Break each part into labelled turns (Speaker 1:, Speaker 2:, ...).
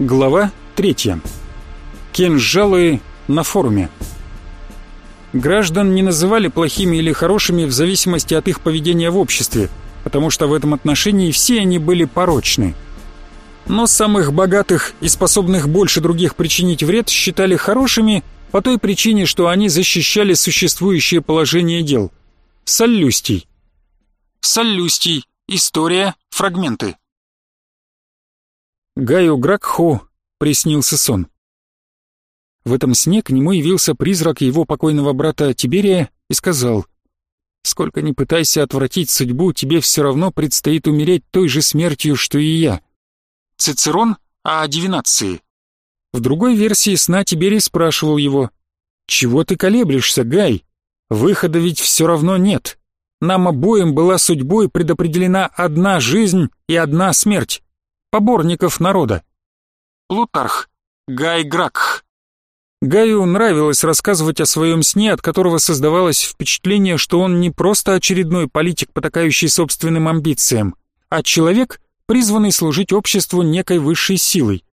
Speaker 1: Глава 3. Кинжалы на форуме. Граждан не называли плохими или хорошими в зависимости от их поведения в обществе, потому что в этом отношении все они были порочны. Но самых богатых и способных больше других причинить вред считали хорошими по той причине, что они защищали существующее положение дел. Саллюстий. Саллюстий. История. Фрагменты. Гаю Гракху приснился сон. В этом сне к нему явился призрак его покойного брата Тиберия и сказал, «Сколько ни пытайся отвратить судьбу, тебе все равно предстоит умереть той же смертью, что и я». Цицерон о дивинации. В другой версии сна Тиберий спрашивал его, «Чего ты колеблешься, Гай? Выхода ведь все равно нет. Нам обоим была судьбой предопределена одна жизнь и одна смерть поборников народа. Плутарх, Гай Гракх. Гаю нравилось рассказывать о своем сне, от которого создавалось впечатление, что он не просто очередной политик, потакающий собственным амбициям, а человек, призванный служить обществу некой высшей силой.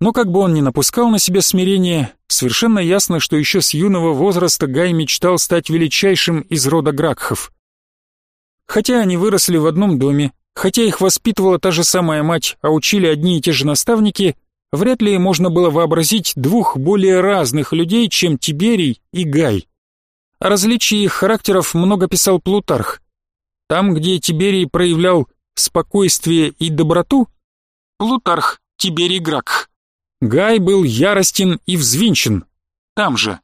Speaker 1: Но как бы он ни напускал на себя смирение, совершенно ясно, что еще с юного возраста Гай мечтал стать величайшим из рода Гракхов. Хотя они выросли в одном доме, Хотя их воспитывала та же самая мать, а учили одни и те же наставники, вряд ли можно было вообразить двух более разных людей, чем Тиберий и Гай. О различии их характеров много писал Плутарх. Там, где Тиберий проявлял спокойствие и доброту, Плутарх, Тиберий Гракх. Гай был яростен и взвинчен, там же.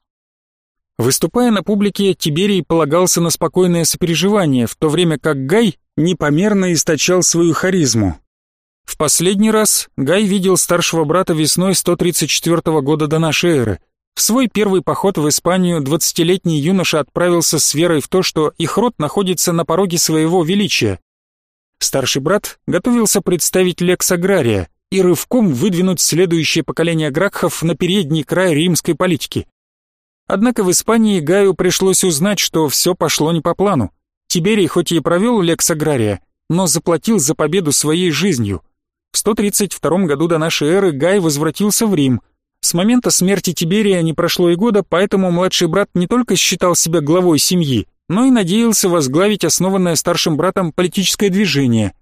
Speaker 1: Выступая на публике, Тиберий полагался на спокойное сопереживание, в то время как Гай непомерно источал свою харизму. В последний раз Гай видел старшего брата весной 134 года до нашей эры. В свой первый поход в Испанию 20-летний юноша отправился с верой в то, что их род находится на пороге своего величия. Старший брат готовился представить лекс агрария и рывком выдвинуть следующее поколение Гракхов на передний край римской политики. Однако в Испании Гаю пришлось узнать, что все пошло не по плану. Тиберий хоть и провел лекс агрария, но заплатил за победу своей жизнью. В 132 году до нашей эры Гай возвратился в Рим. С момента смерти Тиберия не прошло и года, поэтому младший брат не только считал себя главой семьи, но и надеялся возглавить основанное старшим братом политическое движение.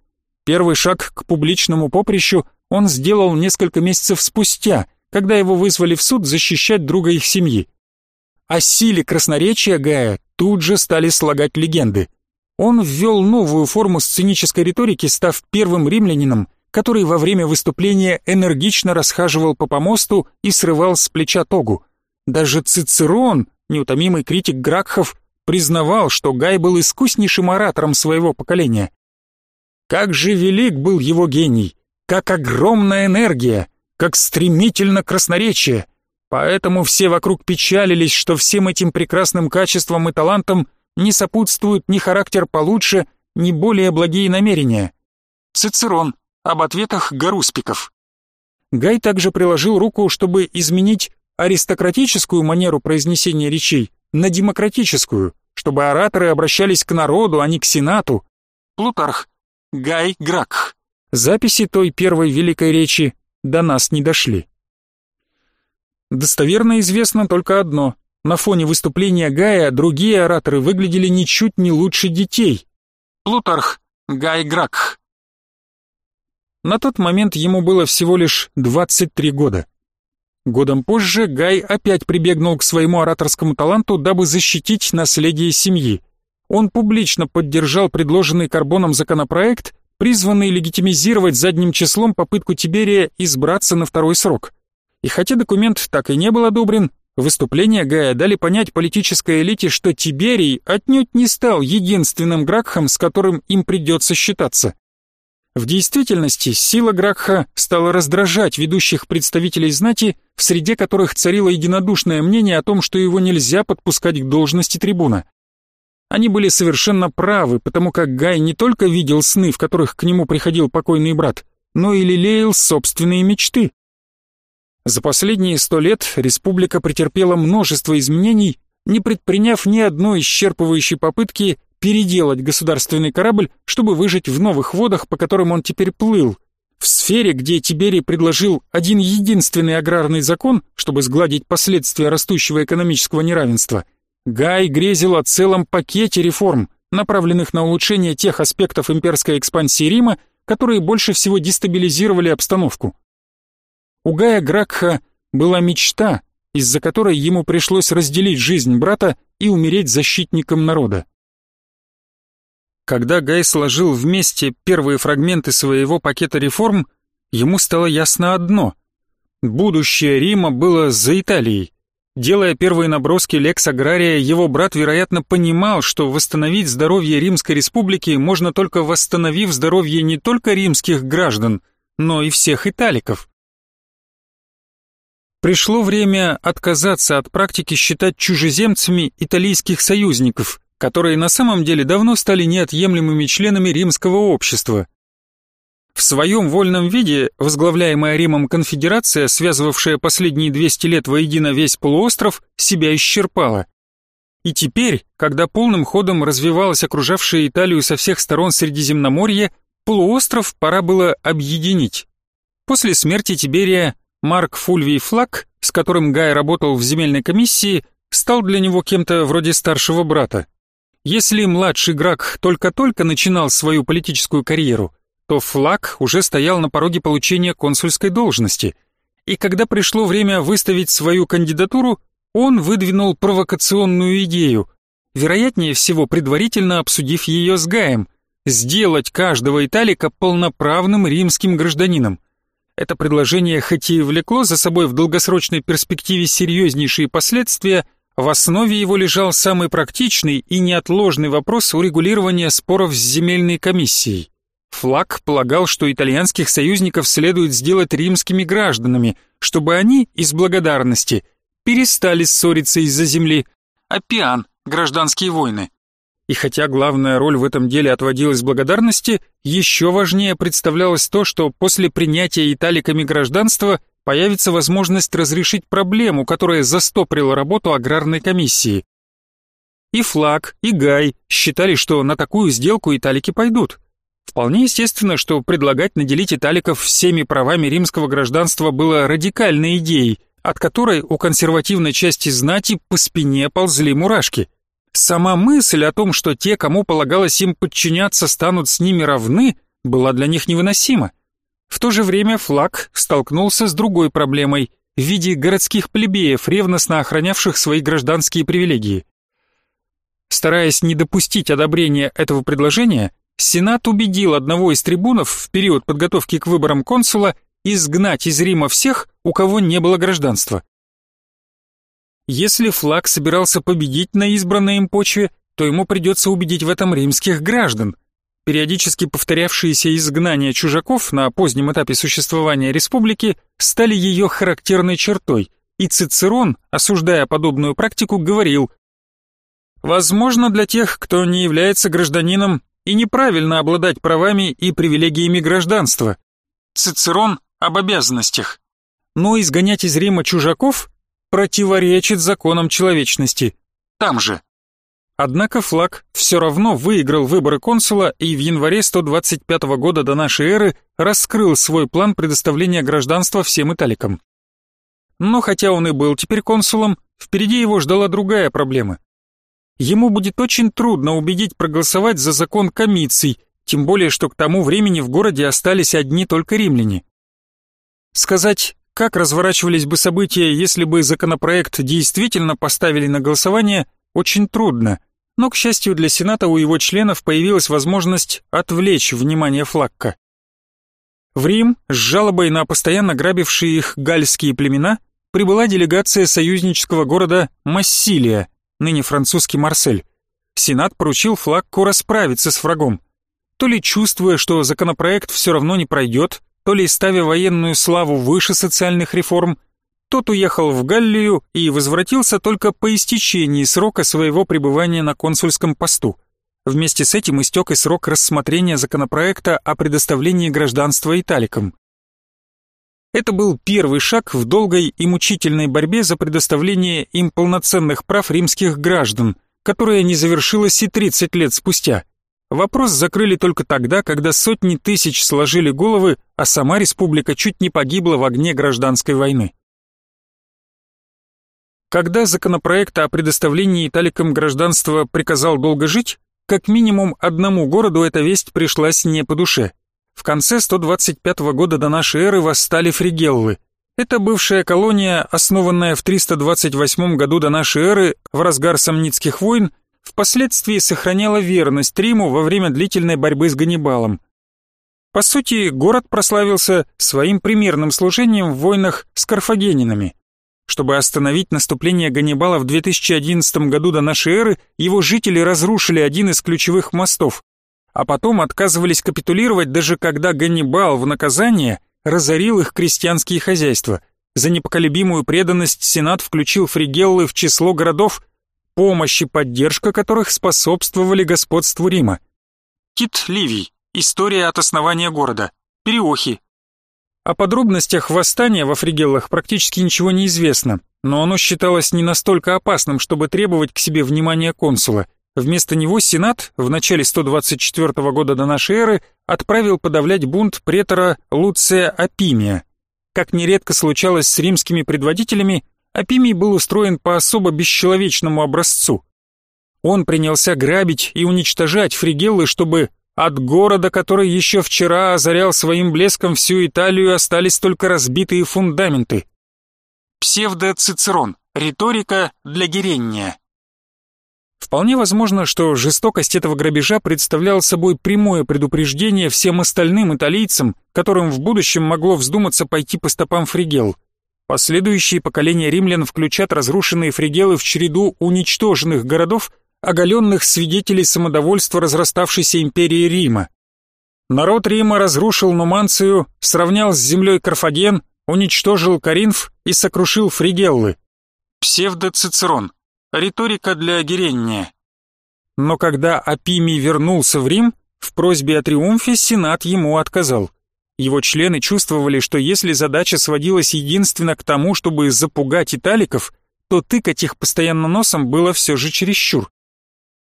Speaker 1: Первый шаг к публичному поприщу он сделал несколько месяцев спустя, когда его вызвали в суд защищать друга их семьи. О силе красноречия Гая тут же стали слагать легенды. Он ввел новую форму сценической риторики, став первым римлянином, который во время выступления энергично расхаживал по помосту и срывал с плеча тогу. Даже Цицерон, неутомимый критик Гракхов, признавал, что Гай был искуснейшим оратором своего поколения. Как же велик был его гений, как огромная энергия, как стремительно красноречие. Поэтому все вокруг печалились, что всем этим прекрасным качествам и талантам – не сопутствуют ни характер получше, ни более благие намерения. Цицерон. Об ответах Гаруспиков. Гай также приложил руку, чтобы изменить аристократическую манеру произнесения речей на демократическую, чтобы ораторы обращались к народу, а не к сенату. Плутарх. Гай Гракх. Записи той первой великой речи до нас не дошли. Достоверно известно только одно. На фоне выступления Гая другие ораторы выглядели ничуть не лучше детей. Плутарх, Гай Гракх. На тот момент ему было всего лишь 23 года. Годом позже Гай опять прибегнул к своему ораторскому таланту, дабы защитить наследие семьи. Он публично поддержал предложенный Карбоном законопроект, призванный легитимизировать задним числом попытку Тиберия избраться на второй срок. И хотя документ так и не был одобрен, Выступления Гая дали понять политической элите, что Тиберий отнюдь не стал единственным Гракхом, с которым им придется считаться. В действительности сила Гракха стала раздражать ведущих представителей знати, в среде которых царило единодушное мнение о том, что его нельзя подпускать к должности трибуна. Они были совершенно правы, потому как Гай не только видел сны, в которых к нему приходил покойный брат, но и лелеял собственные мечты. За последние сто лет республика претерпела множество изменений, не предприняв ни одной исчерпывающей попытки переделать государственный корабль, чтобы выжить в новых водах, по которым он теперь плыл. В сфере, где Тиберий предложил один единственный аграрный закон, чтобы сгладить последствия растущего экономического неравенства, Гай грезил о целом пакете реформ, направленных на улучшение тех аспектов имперской экспансии Рима, которые больше всего дестабилизировали обстановку. У Гая Гракха была мечта, из-за которой ему пришлось разделить жизнь брата и умереть защитником народа. Когда Гай сложил вместе первые фрагменты своего пакета реформ, ему стало ясно одно — будущее Рима было за Италией. Делая первые наброски Лекс Агрария, его брат, вероятно, понимал, что восстановить здоровье Римской Республики можно только восстановив здоровье не только римских граждан, но и всех италиков. Пришло время отказаться от практики считать чужеземцами итальянских союзников, которые на самом деле давно стали неотъемлемыми членами римского общества. В своем вольном виде возглавляемая Римом конфедерация, связывавшая последние 200 лет воедино весь полуостров, себя исчерпала. И теперь, когда полным ходом развивалась окружавшая Италию со всех сторон Средиземноморье, полуостров пора было объединить. После смерти Тиберия Марк Фульвий Флаг, с которым Гай работал в земельной комиссии, стал для него кем-то вроде старшего брата. Если младший Грак только-только начинал свою политическую карьеру, то Флаг уже стоял на пороге получения консульской должности. И когда пришло время выставить свою кандидатуру, он выдвинул провокационную идею, вероятнее всего предварительно обсудив ее с Гаем, сделать каждого италика полноправным римским гражданином. Это предложение хоть и влекло за собой в долгосрочной перспективе серьезнейшие последствия, в основе его лежал самый практичный и неотложный вопрос урегулирования споров с земельной комиссией. Флаг полагал, что итальянских союзников следует сделать римскими гражданами, чтобы они, из благодарности, перестали ссориться из-за земли. Опиан, гражданские войны. И хотя главная роль в этом деле отводилась благодарности, еще важнее представлялось то, что после принятия италиками гражданства появится возможность разрешить проблему, которая застоприла работу аграрной комиссии. И Флаг, и Гай считали, что на такую сделку италики пойдут. Вполне естественно, что предлагать наделить италиков всеми правами римского гражданства было радикальной идеей, от которой у консервативной части знати по спине ползли мурашки. Сама мысль о том, что те, кому полагалось им подчиняться, станут с ними равны, была для них невыносима. В то же время флаг столкнулся с другой проблемой в виде городских плебеев, ревностно охранявших свои гражданские привилегии. Стараясь не допустить одобрения этого предложения, Сенат убедил одного из трибунов в период подготовки к выборам консула изгнать из Рима всех, у кого не было гражданства. Если флаг собирался победить на избранной им почве, то ему придется убедить в этом римских граждан, Периодически повторявшиеся изгнания чужаков на позднем этапе существования республики стали ее характерной чертой, и Цицерон, осуждая подобную практику, говорил «Возможно, для тех, кто не является гражданином, и неправильно обладать правами и привилегиями гражданства». Цицерон об обязанностях. Но изгонять из Рима чужаков противоречит законам человечности. Там же. Однако флаг все равно выиграл выборы консула и в январе 125 года до нашей эры раскрыл свой план предоставления гражданства всем италикам. Но хотя он и был теперь консулом, впереди его ждала другая проблема. Ему будет очень трудно убедить проголосовать за закон комиций, тем более что к тому времени в городе остались одни только римляне. Сказать, как разворачивались бы события, если бы законопроект действительно поставили на голосование, очень трудно – но, к счастью для Сената, у его членов появилась возможность отвлечь внимание Флакка. В Рим с жалобой на постоянно грабившие их гальские племена прибыла делегация союзнического города Массилия, ныне французский Марсель. Сенат поручил Флакку расправиться с врагом. То ли чувствуя, что законопроект все равно не пройдет, то ли ставя военную славу выше социальных реформ – тот уехал в Галлию и возвратился только по истечении срока своего пребывания на консульском посту. Вместе с этим истек и срок рассмотрения законопроекта о предоставлении гражданства италикам. Это был первый шаг в долгой и мучительной борьбе за предоставление им полноценных прав римских граждан, которая не завершилась и 30 лет спустя. Вопрос закрыли только тогда, когда сотни тысяч сложили головы, а сама республика чуть не погибла в огне гражданской войны. Когда законопроект о предоставлении италикам гражданства приказал долго жить, как минимум одному городу эта весть пришлась не по душе. В конце 125 года до нашей эры восстали фригеллы. Это бывшая колония, основанная в 328 году до нашей эры в разгар Самнитских войн, впоследствии сохраняла верность Риму во время длительной борьбы с Ганнибалом. По сути, город прославился своим примерным служением в войнах с карфагенинами. Чтобы остановить наступление Ганнибала в 2011 году до нашей эры, его жители разрушили один из ключевых мостов, а потом отказывались капитулировать даже когда Ганнибал в наказание разорил их крестьянские хозяйства. За непоколебимую преданность Сенат включил фригеллы в число городов, помощь и поддержка которых способствовали господству Рима. Кит Ливий. История от основания города. Переохи. О подробностях восстания во Фригеллах практически ничего не известно, но оно считалось не настолько опасным, чтобы требовать к себе внимания консула. Вместо него Сенат в начале 124 года до нашей эры отправил подавлять бунт претора Луция Апимия. Как нередко случалось с римскими предводителями, Апимий был устроен по особо бесчеловечному образцу. Он принялся грабить и уничтожать фригеллы, чтобы от города, который еще вчера озарял своим блеском всю Италию, остались только разбитые фундаменты. Псевдо-цицерон. Риторика для герения. Вполне возможно, что жестокость этого грабежа представляла собой прямое предупреждение всем остальным италийцам, которым в будущем могло вздуматься пойти по стопам фригел. Последующие поколения римлян включат разрушенные фригелы в череду уничтоженных городов, оголенных свидетелей самодовольства разраставшейся империи Рима. Народ Рима разрушил Нуманцию, сравнял с землей Карфаген, уничтожил Каринф и сокрушил Фригеллы. Псевдо-Цицерон. Риторика для Герения. Но когда Апимий вернулся в Рим, в просьбе о триумфе Сенат ему отказал. Его члены чувствовали, что если задача сводилась единственно к тому, чтобы запугать италиков, то тыкать их постоянно носом было все же чересчур.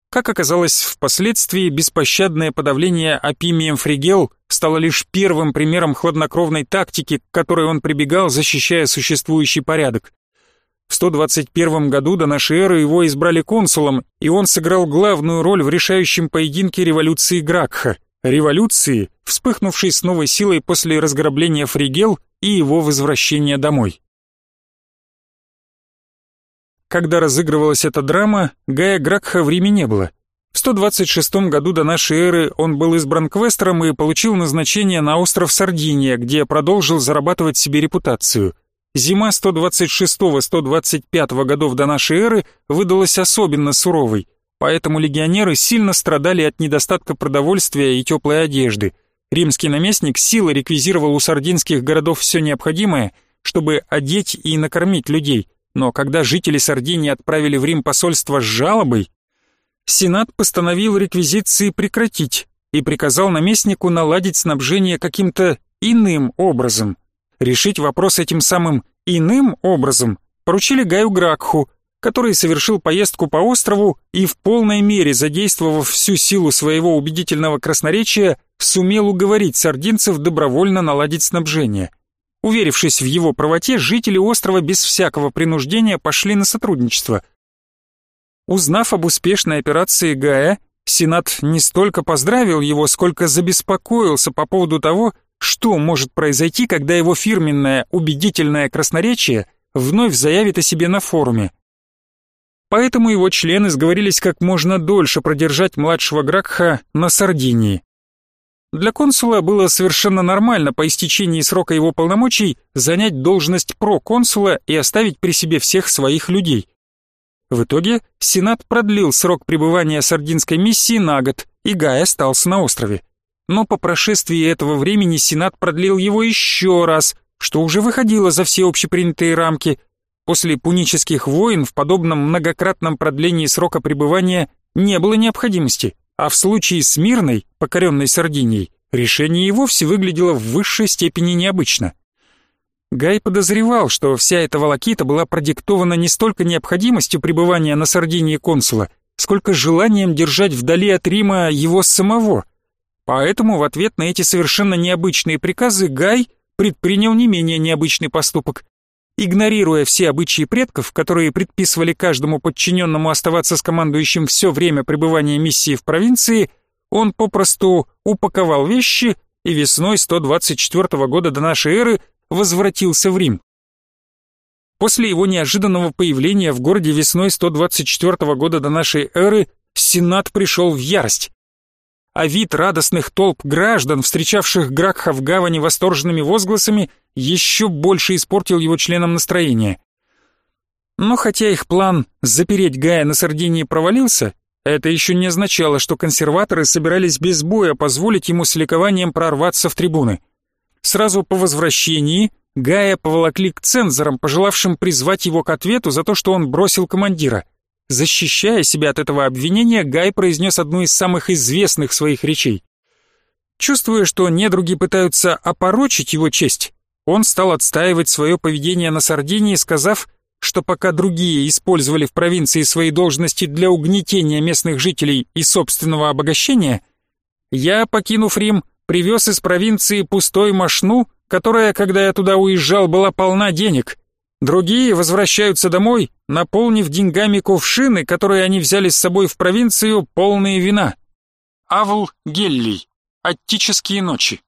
Speaker 1: Как оказалось, впоследствии беспощадное подавление опимием фригел стало лишь первым примером хладнокровной тактики, к которой он прибегал, защищая существующий порядок. В 121 году до нашей эры его избрали консулом, и он сыграл главную роль в решающем поединке революции Гракха, революции, вспыхнувшей с новой силой после разграбления фригел и его возвращения домой. Когда разыгрывалась эта драма, Гая Гракха в Риме не было. В 126 году до нашей эры он был избран квестером и получил назначение на остров Сардиния, где продолжил зарабатывать себе репутацию. Зима 126-125 годов до нашей эры выдалась особенно суровой, поэтому легионеры сильно страдали от недостатка продовольствия и теплой одежды. Римский наместник силой реквизировал у сардинских городов все необходимое, чтобы одеть и накормить людей – но когда жители Сардинии отправили в Рим посольство с жалобой, Сенат постановил реквизиции прекратить и приказал наместнику наладить снабжение каким-то иным образом. Решить вопрос этим самым иным образом поручили Гаю Гракху, который совершил поездку по острову и в полной мере, задействовав всю силу своего убедительного красноречия, сумел уговорить сардинцев добровольно наладить снабжение. Уверившись в его правоте, жители острова без всякого принуждения пошли на сотрудничество. Узнав об успешной операции Гая, Сенат не столько поздравил его, сколько забеспокоился по поводу того, что может произойти, когда его фирменное убедительное красноречие вновь заявит о себе на форуме. Поэтому его члены сговорились как можно дольше продержать младшего Гракха на Сардинии. Для консула было совершенно нормально по истечении срока его полномочий занять должность проконсула и оставить при себе всех своих людей. В итоге Сенат продлил срок пребывания сардинской миссии на год, и Гай остался на острове. Но по прошествии этого времени Сенат продлил его еще раз, что уже выходило за все общепринятые рамки. После пунических войн в подобном многократном продлении срока пребывания не было необходимости а в случае с Мирной, покоренной Сардинией, решение и вовсе выглядело в высшей степени необычно. Гай подозревал, что вся эта волокита была продиктована не столько необходимостью пребывания на Сардинии консула, сколько желанием держать вдали от Рима его самого. Поэтому в ответ на эти совершенно необычные приказы Гай предпринял не менее необычный поступок. Игнорируя все обычаи предков, которые предписывали каждому подчиненному оставаться с командующим все время пребывания миссии в провинции, он попросту упаковал вещи и весной 124 года до нашей эры возвратился в Рим. После его неожиданного появления в городе весной 124 года до нашей эры Сенат пришел в ярость. А вид радостных толп граждан, встречавших Гракха в гавани восторженными возгласами, еще больше испортил его членам настроение. Но хотя их план запереть Гая на Сардинии провалился, это еще не означало, что консерваторы собирались без боя позволить ему с ликованием прорваться в трибуны. Сразу по возвращении Гая поволокли к цензорам, пожелавшим призвать его к ответу за то, что он бросил командира. Защищая себя от этого обвинения, Гай произнес одну из самых известных своих речей. Чувствуя, что недруги пытаются опорочить его честь, он стал отстаивать свое поведение на Сардинии, сказав, что пока другие использовали в провинции свои должности для угнетения местных жителей и собственного обогащения, я, покинув Рим, привез из провинции пустой мошну, которая, когда я туда уезжал, была полна денег. Другие возвращаются домой, наполнив деньгами кувшины, которые они взяли с собой в провинцию, полные вина. Авл Геллий. Аттические ночи.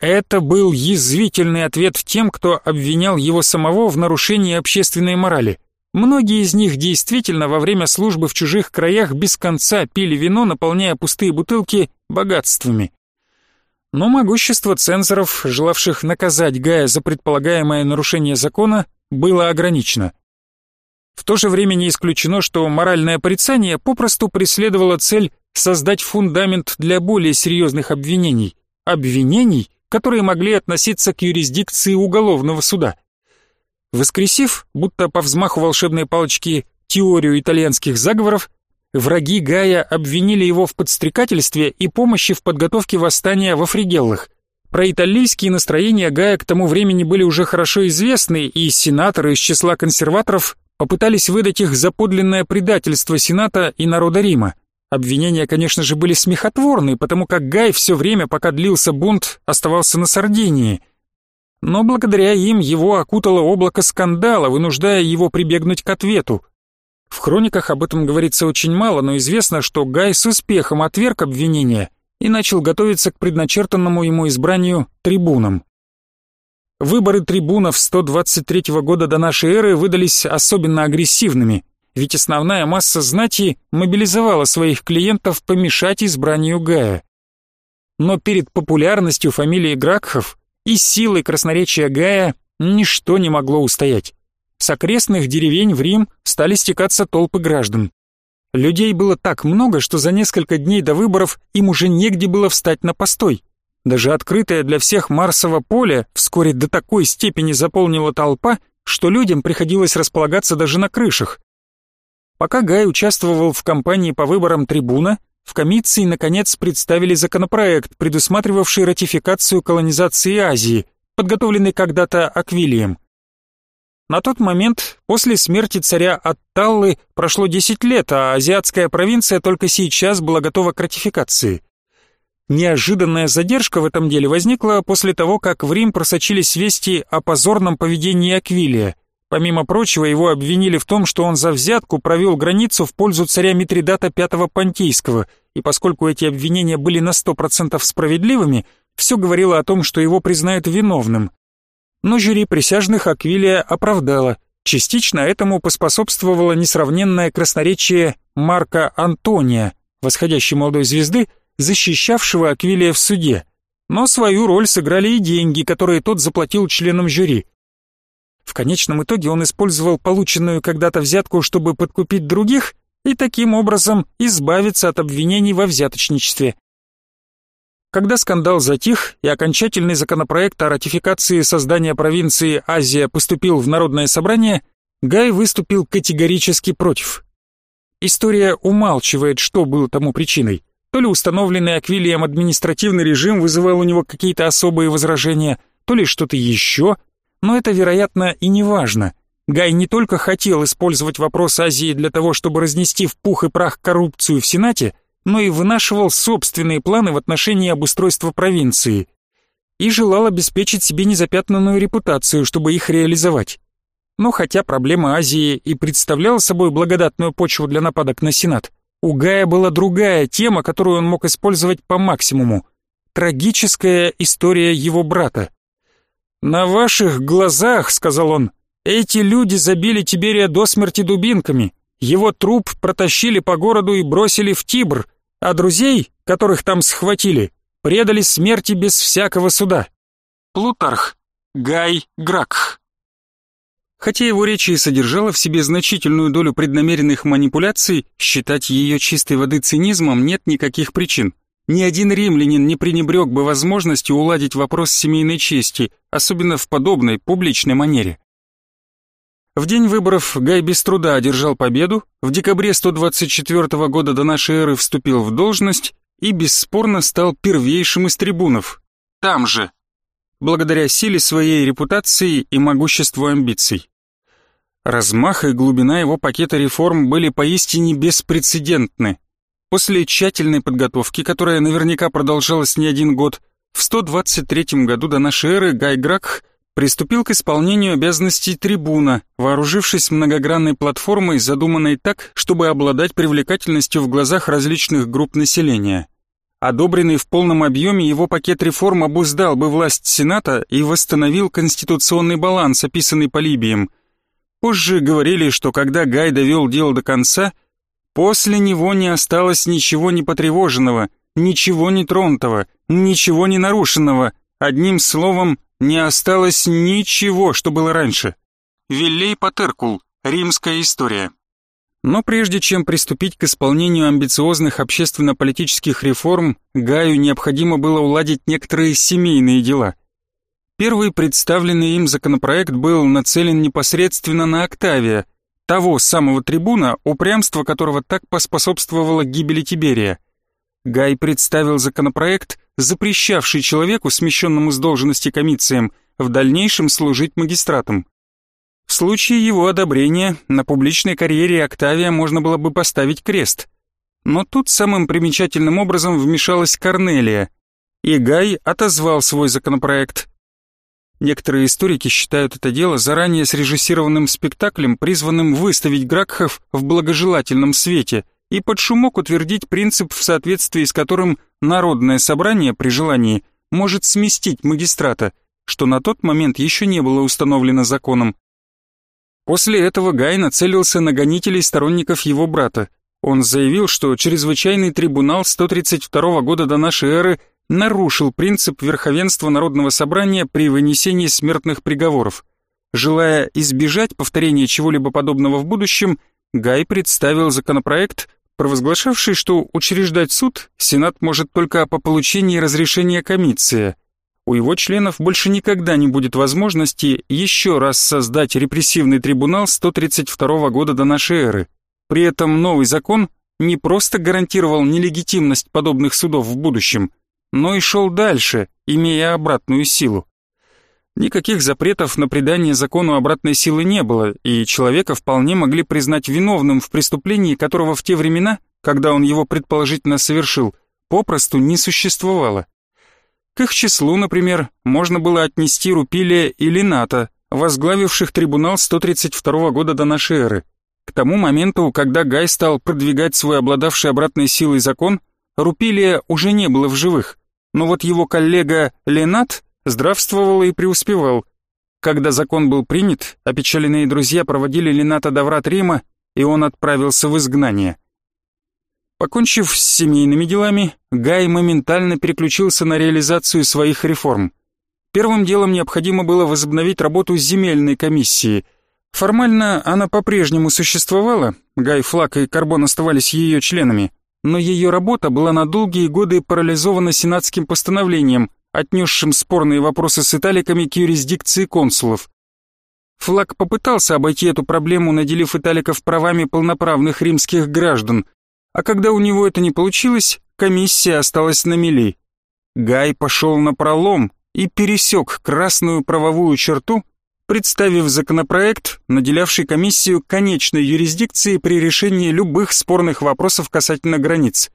Speaker 1: Это был язвительный ответ тем, кто обвинял его самого в нарушении общественной морали. Многие из них действительно во время службы в чужих краях без конца пили вино, наполняя пустые бутылки богатствами. Но могущество цензоров, желавших наказать Гая за предполагаемое нарушение закона, было ограничено. В то же время не исключено, что моральное порицание попросту преследовало цель создать фундамент для более серьезных обвинений. Обвинений, которые могли относиться к юрисдикции уголовного суда. Воскресив, будто по взмаху волшебной палочки, теорию итальянских заговоров, враги Гая обвинили его в подстрекательстве и помощи в подготовке восстания во Фригеллах. Про итальянские настроения Гая к тому времени были уже хорошо известны, и сенаторы из числа консерваторов попытались выдать их за подлинное предательство Сената и народа Рима. Обвинения, конечно же, были смехотворны, потому как Гай все время, пока длился бунт, оставался на Сардинии. Но благодаря им его окутало облако скандала, вынуждая его прибегнуть к ответу. В хрониках об этом говорится очень мало, но известно, что Гай с успехом отверг обвинения и начал готовиться к предначертанному ему избранию трибуном. Выборы трибунов 123 года до нашей эры выдались особенно агрессивными – ведь основная масса знати мобилизовала своих клиентов помешать избранию Гая. Но перед популярностью фамилии Гракхов и силой красноречия Гая ничто не могло устоять. С окрестных деревень в Рим стали стекаться толпы граждан. Людей было так много, что за несколько дней до выборов им уже негде было встать на постой. Даже открытое для всех Марсово поле вскоре до такой степени заполнила толпа, что людям приходилось располагаться даже на крышах. Пока Гай участвовал в кампании по выборам трибуна, в комиссии наконец представили законопроект, предусматривавший ратификацию колонизации Азии, подготовленный когда-то Аквилием. На тот момент, после смерти царя Атталлы, прошло 10 лет, а азиатская провинция только сейчас была готова к ратификации. Неожиданная задержка в этом деле возникла после того, как в Рим просочились вести о позорном поведении Аквилия – Помимо прочего, его обвинили в том, что он за взятку провел границу в пользу царя Митридата V Понтийского, и поскольку эти обвинения были на 100% справедливыми, все говорило о том, что его признают виновным. Но жюри присяжных Аквилия оправдало. Частично этому поспособствовало несравненное красноречие Марка Антония, восходящей молодой звезды, защищавшего Аквилия в суде. Но свою роль сыграли и деньги, которые тот заплатил членам жюри – в конечном итоге он использовал полученную когда-то взятку, чтобы подкупить других и таким образом избавиться от обвинений во взяточничестве. Когда скандал затих и окончательный законопроект о ратификации создания провинции Азия поступил в Народное собрание, Гай выступил категорически против. История умалчивает, что было тому причиной. То ли установленный Аквилием административный режим вызывал у него какие-то особые возражения, то ли что-то еще – но это, вероятно, и не важно. Гай не только хотел использовать вопрос Азии для того, чтобы разнести в пух и прах коррупцию в Сенате, но и вынашивал собственные планы в отношении обустройства провинции и желал обеспечить себе незапятнанную репутацию, чтобы их реализовать. Но хотя проблема Азии и представляла собой благодатную почву для нападок на Сенат, у Гая была другая тема, которую он мог использовать по максимуму. Трагическая история его брата. «На ваших глазах», — сказал он, — «эти люди забили Тиберия до смерти дубинками. Его труп протащили по городу и бросили в Тибр, а друзей, которых там схватили, предали смерти без всякого суда». Плутарх. Гай Гракх. Хотя его речь и содержала в себе значительную долю преднамеренных манипуляций, считать ее чистой воды цинизмом нет никаких причин. Ни один римлянин не пренебрег бы возможностью уладить вопрос семейной чести, особенно в подобной публичной манере. В день выборов Гай без труда одержал победу, в декабре 124 года до нашей эры вступил в должность и бесспорно стал первейшим из трибунов. Там же, благодаря силе своей репутации и могуществу амбиций. Размах и глубина его пакета реформ были поистине беспрецедентны. После тщательной подготовки, которая наверняка продолжалась не один год, в 123 году до нашей эры Гай Гракх приступил к исполнению обязанностей трибуна, вооружившись многогранной платформой, задуманной так, чтобы обладать привлекательностью в глазах различных групп населения. Одобренный в полном объеме его пакет реформ обуздал бы власть Сената и восстановил конституционный баланс, описанный Полибием – Позже говорили, что когда Гай довел дело до конца, после него не осталось ничего не потревоженного, ничего не тронутого, ничего не нарушенного, одним словом, не осталось ничего, что было раньше. Виллей Патеркул. Римская история. Но прежде чем приступить к исполнению амбициозных общественно-политических реформ, Гаю необходимо было уладить некоторые семейные дела – Первый представленный им законопроект был нацелен непосредственно на Октавия, того самого трибуна, упрямство которого так поспособствовало гибели Тиберия. Гай представил законопроект, запрещавший человеку, смещенному с должности комицием, в дальнейшем служить магистратом. В случае его одобрения на публичной карьере Октавия можно было бы поставить крест. Но тут самым примечательным образом вмешалась Корнелия, и Гай отозвал свой законопроект, Некоторые историки считают это дело заранее срежиссированным спектаклем, призванным выставить Гракхов в благожелательном свете и под шумок утвердить принцип, в соответствии с которым народное собрание при желании может сместить магистрата, что на тот момент еще не было установлено законом. После этого Гай нацелился на гонителей сторонников его брата. Он заявил, что чрезвычайный трибунал 132 года до нашей эры – нарушил принцип верховенства народного собрания при вынесении смертных приговоров. Желая избежать повторения чего-либо подобного в будущем, Гай представил законопроект, провозглашавший, что учреждать суд Сенат может только по получении разрешения комиссии. У его членов больше никогда не будет возможности еще раз создать репрессивный трибунал 132 года до нашей эры. При этом новый закон не просто гарантировал нелегитимность подобных судов в будущем – но и шел дальше, имея обратную силу. Никаких запретов на придание закону обратной силы не было, и человека вполне могли признать виновным в преступлении, которого в те времена, когда он его предположительно совершил, попросту не существовало. К их числу, например, можно было отнести Рупилия и Лената, возглавивших трибунал 132 года до нашей эры. К тому моменту, когда Гай стал продвигать свой обладавший обратной силой закон, Рупилия уже не было в живых, но вот его коллега Ленат здравствовал и преуспевал. Когда закон был принят, опечаленные друзья проводили Лената до врат Рима, и он отправился в изгнание. Покончив с семейными делами, Гай моментально переключился на реализацию своих реформ. Первым делом необходимо было возобновить работу земельной комиссии. Формально она по-прежнему существовала, Гай Флаг и Карбон оставались ее членами, но ее работа была на долгие годы парализована сенатским постановлением, отнесшим спорные вопросы с италиками к юрисдикции консулов. Флаг попытался обойти эту проблему, наделив италиков правами полноправных римских граждан, а когда у него это не получилось, комиссия осталась на мели. Гай пошел на пролом и пересек красную правовую черту, представив законопроект, наделявший комиссию конечной юрисдикцией при решении любых спорных вопросов касательно границ.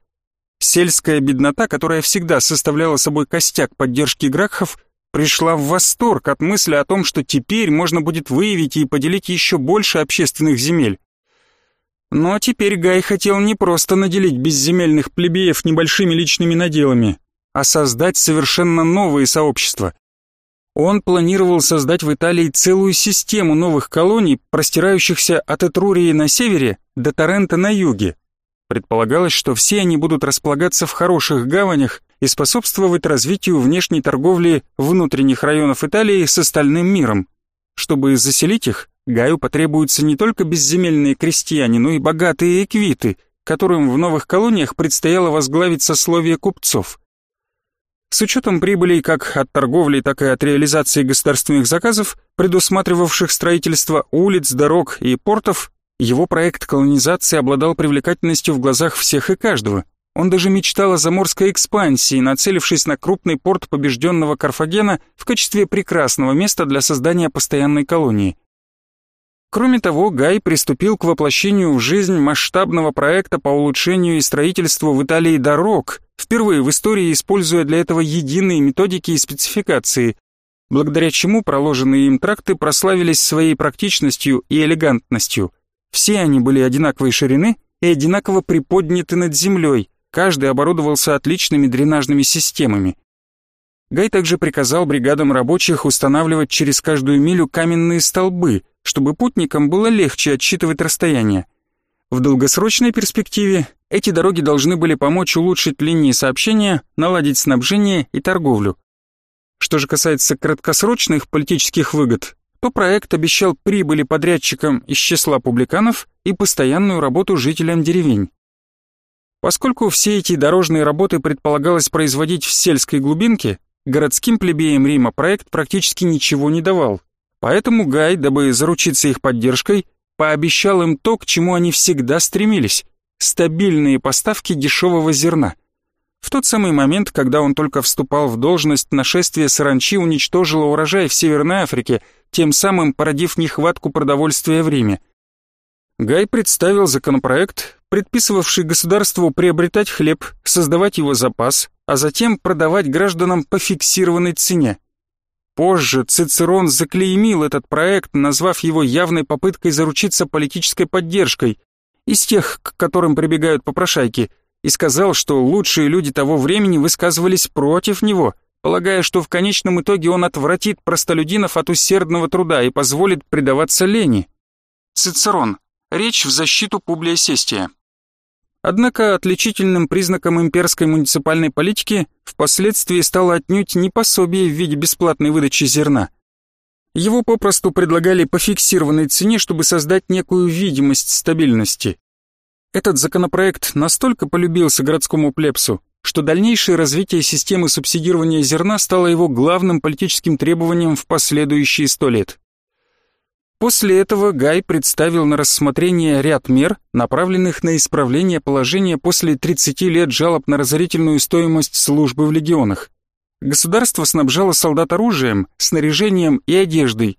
Speaker 1: Сельская беднота, которая всегда составляла собой костяк поддержки Гракхов, пришла в восторг от мысли о том, что теперь можно будет выявить и поделить еще больше общественных земель. Но теперь Гай хотел не просто наделить безземельных плебеев небольшими личными наделами, а создать совершенно новые сообщества. Он планировал создать в Италии целую систему новых колоний, простирающихся от Этрурии на севере до Торрента на юге. Предполагалось, что все они будут располагаться в хороших гаванях и способствовать развитию внешней торговли внутренних районов Италии с остальным миром. Чтобы заселить их, Гаю потребуются не только безземельные крестьяне, но и богатые эквиты, которым в новых колониях предстояло возглавить сословие купцов. С учетом прибылей как от торговли, так и от реализации государственных заказов, предусматривавших строительство улиц, дорог и портов, его проект колонизации обладал привлекательностью в глазах всех и каждого. Он даже мечтал о заморской экспансии, нацелившись на крупный порт побежденного Карфагена в качестве прекрасного места для создания постоянной колонии. Кроме того, Гай приступил к воплощению в жизнь масштабного проекта по улучшению и строительству в Италии дорог, впервые в истории используя для этого единые методики и спецификации, благодаря чему проложенные им тракты прославились своей практичностью и элегантностью. Все они были одинаковой ширины и одинаково приподняты над землей, каждый оборудовался отличными дренажными системами. Гай также приказал бригадам рабочих устанавливать через каждую милю каменные столбы, чтобы путникам было легче отсчитывать расстояние. В долгосрочной перспективе эти дороги должны были помочь улучшить линии сообщения, наладить снабжение и торговлю. Что же касается краткосрочных политических выгод, то проект обещал прибыли подрядчикам из числа публиканов и постоянную работу жителям деревень. Поскольку все эти дорожные работы предполагалось производить в сельской глубинке, городским плебеям Рима проект практически ничего не давал. Поэтому Гай, дабы заручиться их поддержкой, пообещал им то, к чему они всегда стремились – стабильные поставки дешевого зерна. В тот самый момент, когда он только вступал в должность, нашествие саранчи уничтожило урожай в Северной Африке, тем самым породив нехватку продовольствия в Риме. Гай представил законопроект, предписывавший государству приобретать хлеб, создавать его запас, а затем продавать гражданам по фиксированной цене. Позже Цицерон заклеймил этот проект, назвав его явной попыткой заручиться политической поддержкой из тех, к которым прибегают попрошайки, и сказал, что лучшие люди того времени высказывались против него, полагая, что в конечном итоге он отвратит простолюдинов от усердного труда и позволит предаваться лени. Цицерон. Речь в защиту Публия Сестия. Однако отличительным признаком имперской муниципальной политики впоследствии стало отнюдь не пособие в виде бесплатной выдачи зерна. Его попросту предлагали по фиксированной цене, чтобы создать некую видимость стабильности. Этот законопроект настолько полюбился городскому плебсу, что дальнейшее развитие системы субсидирования зерна стало его главным политическим требованием в последующие сто лет. После этого Гай представил на рассмотрение ряд мер, направленных на исправление положения после 30 лет жалоб на разорительную стоимость службы в легионах. Государство снабжало солдат оружием, снаряжением и одеждой.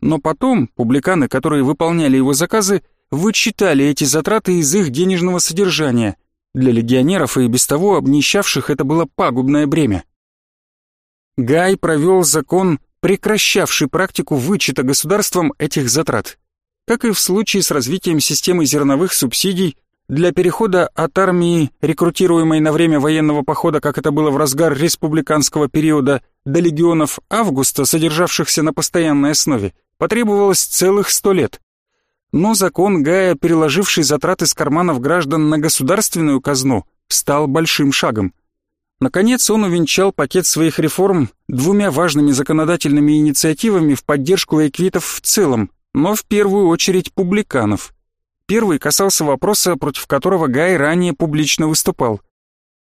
Speaker 1: Но потом публиканы, которые выполняли его заказы, вычитали эти затраты из их денежного содержания. Для легионеров и без того обнищавших это было пагубное бремя. Гай провел закон прекращавший практику вычета государством этих затрат. Как и в случае с развитием системы зерновых субсидий, для перехода от армии, рекрутируемой на время военного похода, как это было в разгар республиканского периода, до легионов Августа, содержавшихся на постоянной основе, потребовалось целых сто лет. Но закон Гая, переложивший затраты с карманов граждан на государственную казну, стал большим шагом. Наконец он увенчал пакет своих реформ двумя важными законодательными инициативами в поддержку эквитов в целом, но в первую очередь публиканов. Первый касался вопроса, против которого Гай ранее публично выступал.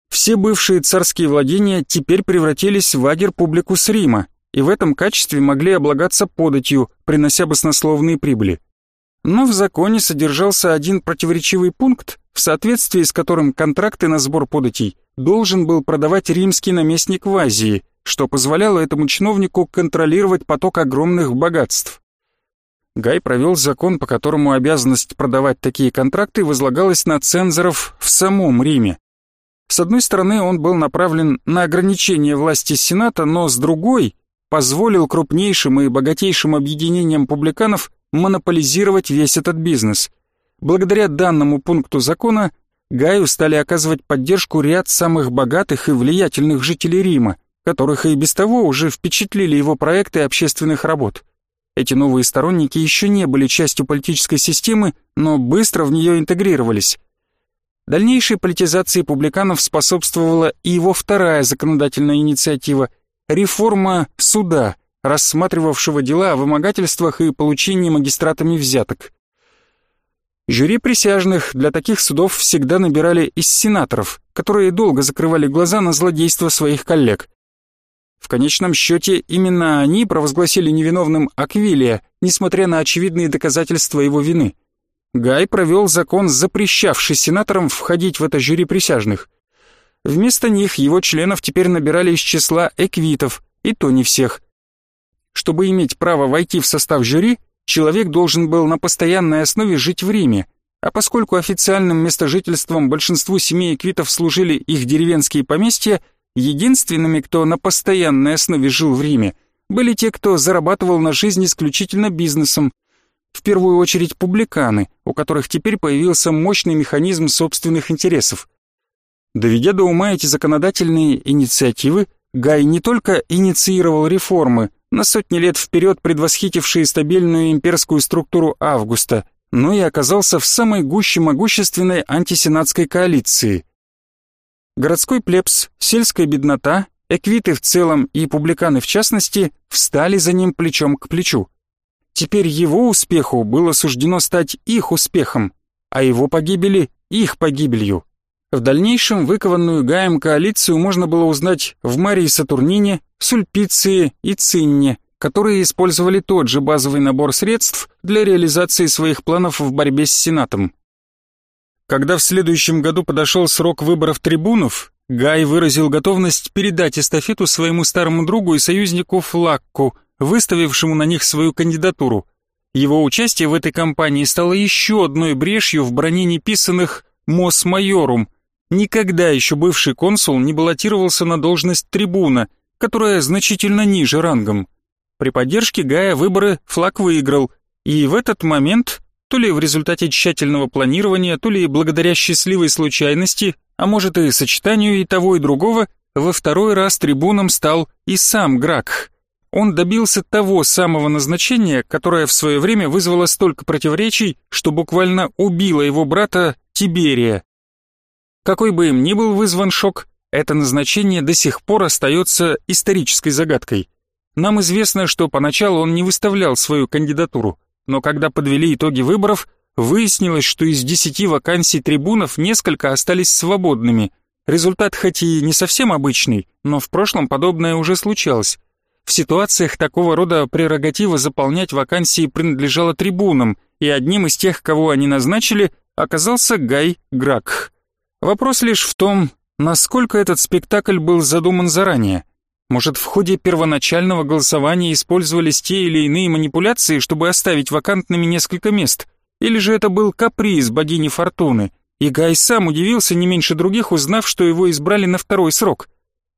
Speaker 1: Все бывшие царские владения теперь превратились в агер публикус Рима, и в этом качестве могли облагаться податью, принося баснословные прибыли. Но в законе содержался один противоречивый пункт, в соответствии с которым контракты на сбор податей должен был продавать римский наместник в Азии, что позволяло этому чиновнику контролировать поток огромных богатств. Гай провел закон, по которому обязанность продавать такие контракты возлагалась на цензоров в самом Риме. С одной стороны, он был направлен на ограничение власти Сената, но с другой позволил крупнейшим и богатейшим объединениям публиканов монополизировать весь этот бизнес. Благодаря данному пункту закона Гаю стали оказывать поддержку ряд самых богатых и влиятельных жителей Рима, которых и без того уже впечатлили его проекты общественных работ. Эти новые сторонники еще не были частью политической системы, но быстро в нее интегрировались. Дальнейшей политизации публиканов способствовала и его вторая законодательная инициатива – реформа суда, рассматривавшего дела о вымогательствах и получении магистратами взяток. Жюри присяжных для таких судов всегда набирали из сенаторов, которые долго закрывали глаза на злодейство своих коллег. В конечном счете, именно они провозгласили невиновным Аквилия, несмотря на очевидные доказательства его вины. Гай провел закон, запрещавший сенаторам входить в это жюри присяжных. Вместо них его членов теперь набирали из числа эквитов, и то не всех. Чтобы иметь право войти в состав жюри, человек должен был на постоянной основе жить в Риме, а поскольку официальным местожительством большинству семей эквитов служили их деревенские поместья, Единственными, кто на постоянной основе жил в Риме, были те, кто зарабатывал на жизнь исключительно бизнесом. В первую очередь публиканы, у которых теперь появился мощный механизм собственных интересов. Доведя до ума эти законодательные инициативы, Гай не только инициировал реформы, на сотни лет вперед предвосхитившие стабильную имперскую структуру Августа, но и оказался в самой гуще могущественной антисенатской коалиции – Городской плебс, сельская беднота, эквиты в целом и публиканы в частности встали за ним плечом к плечу. Теперь его успеху было суждено стать их успехом, а его погибели — их погибелью. В дальнейшем выкованную Гаем коалицию можно было узнать в Марии Сатурнине, Сульпиции и Цинне, которые использовали тот же базовый набор средств для реализации своих планов в борьбе с Сенатом. Когда в следующем году подошел срок выборов трибунов, Гай выразил готовность передать эстафету своему старому другу и союзнику Флакку, выставившему на них свою кандидатуру. Его участие в этой кампании стало еще одной брешью в броне неписанных «Мос Майорум». Никогда еще бывший консул не баллотировался на должность трибуна, которая значительно ниже рангом. При поддержке Гая выборы Флак выиграл, и в этот момент то ли в результате тщательного планирования, то ли благодаря счастливой случайности, а может и сочетанию и того, и другого, во второй раз трибуном стал и сам Грак. Он добился того самого назначения, которое в свое время вызвало столько противоречий, что буквально убило его брата Тиберия. Какой бы им ни был вызван шок, это назначение до сих пор остается исторической загадкой. Нам известно, что поначалу он не выставлял свою кандидатуру но когда подвели итоги выборов, выяснилось, что из десяти вакансий трибунов несколько остались свободными. Результат хоть и не совсем обычный, но в прошлом подобное уже случалось. В ситуациях такого рода прерогатива заполнять вакансии принадлежала трибунам, и одним из тех, кого они назначили, оказался Гай Грак. Вопрос лишь в том, насколько этот спектакль был задуман заранее – может, в ходе первоначального голосования использовались те или иные манипуляции, чтобы оставить вакантными несколько мест? Или же это был каприз богини Фортуны, и Гай сам удивился не меньше других, узнав, что его избрали на второй срок?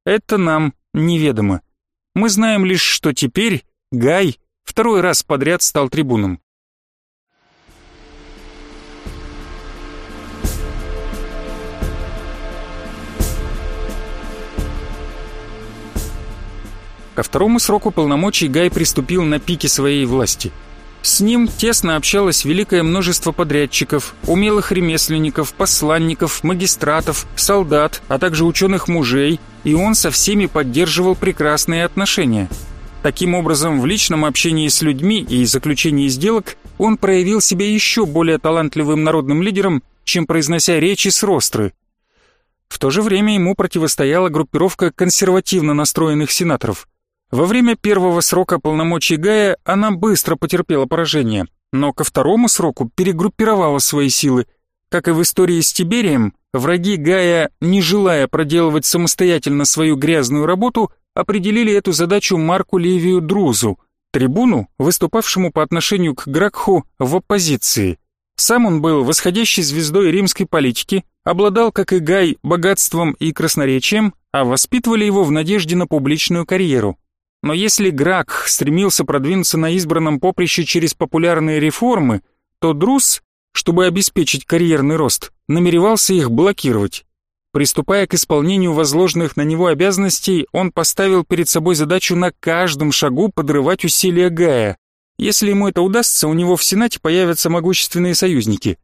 Speaker 1: Это нам неведомо. Мы знаем лишь, что теперь Гай второй раз подряд стал трибуном. Ко второму сроку полномочий Гай приступил на пике своей власти. С ним тесно общалось великое множество подрядчиков, умелых ремесленников, посланников, магистратов, солдат, а также ученых мужей, и он со всеми поддерживал прекрасные отношения. Таким образом, в личном общении с людьми и заключении сделок он проявил себя еще более талантливым народным лидером, чем произнося речи с ростры. В то же время ему противостояла группировка консервативно настроенных сенаторов – во время первого срока полномочий Гая она быстро потерпела поражение, но ко второму сроку перегруппировала свои силы. Как и в истории с Тиберием, враги Гая, не желая проделывать самостоятельно свою грязную работу, определили эту задачу Марку Ливию Друзу, трибуну, выступавшему по отношению к Гракху в оппозиции. Сам он был восходящей звездой римской политики, обладал, как и Гай, богатством и красноречием, а воспитывали его в надежде на публичную карьеру. Но если Грак стремился продвинуться на избранном поприще через популярные реформы, то Друз, чтобы обеспечить карьерный рост, намеревался их блокировать. Приступая к исполнению возложенных на него обязанностей, он поставил перед собой задачу на каждом шагу подрывать усилия Гая. Если ему это удастся, у него в Сенате появятся могущественные союзники.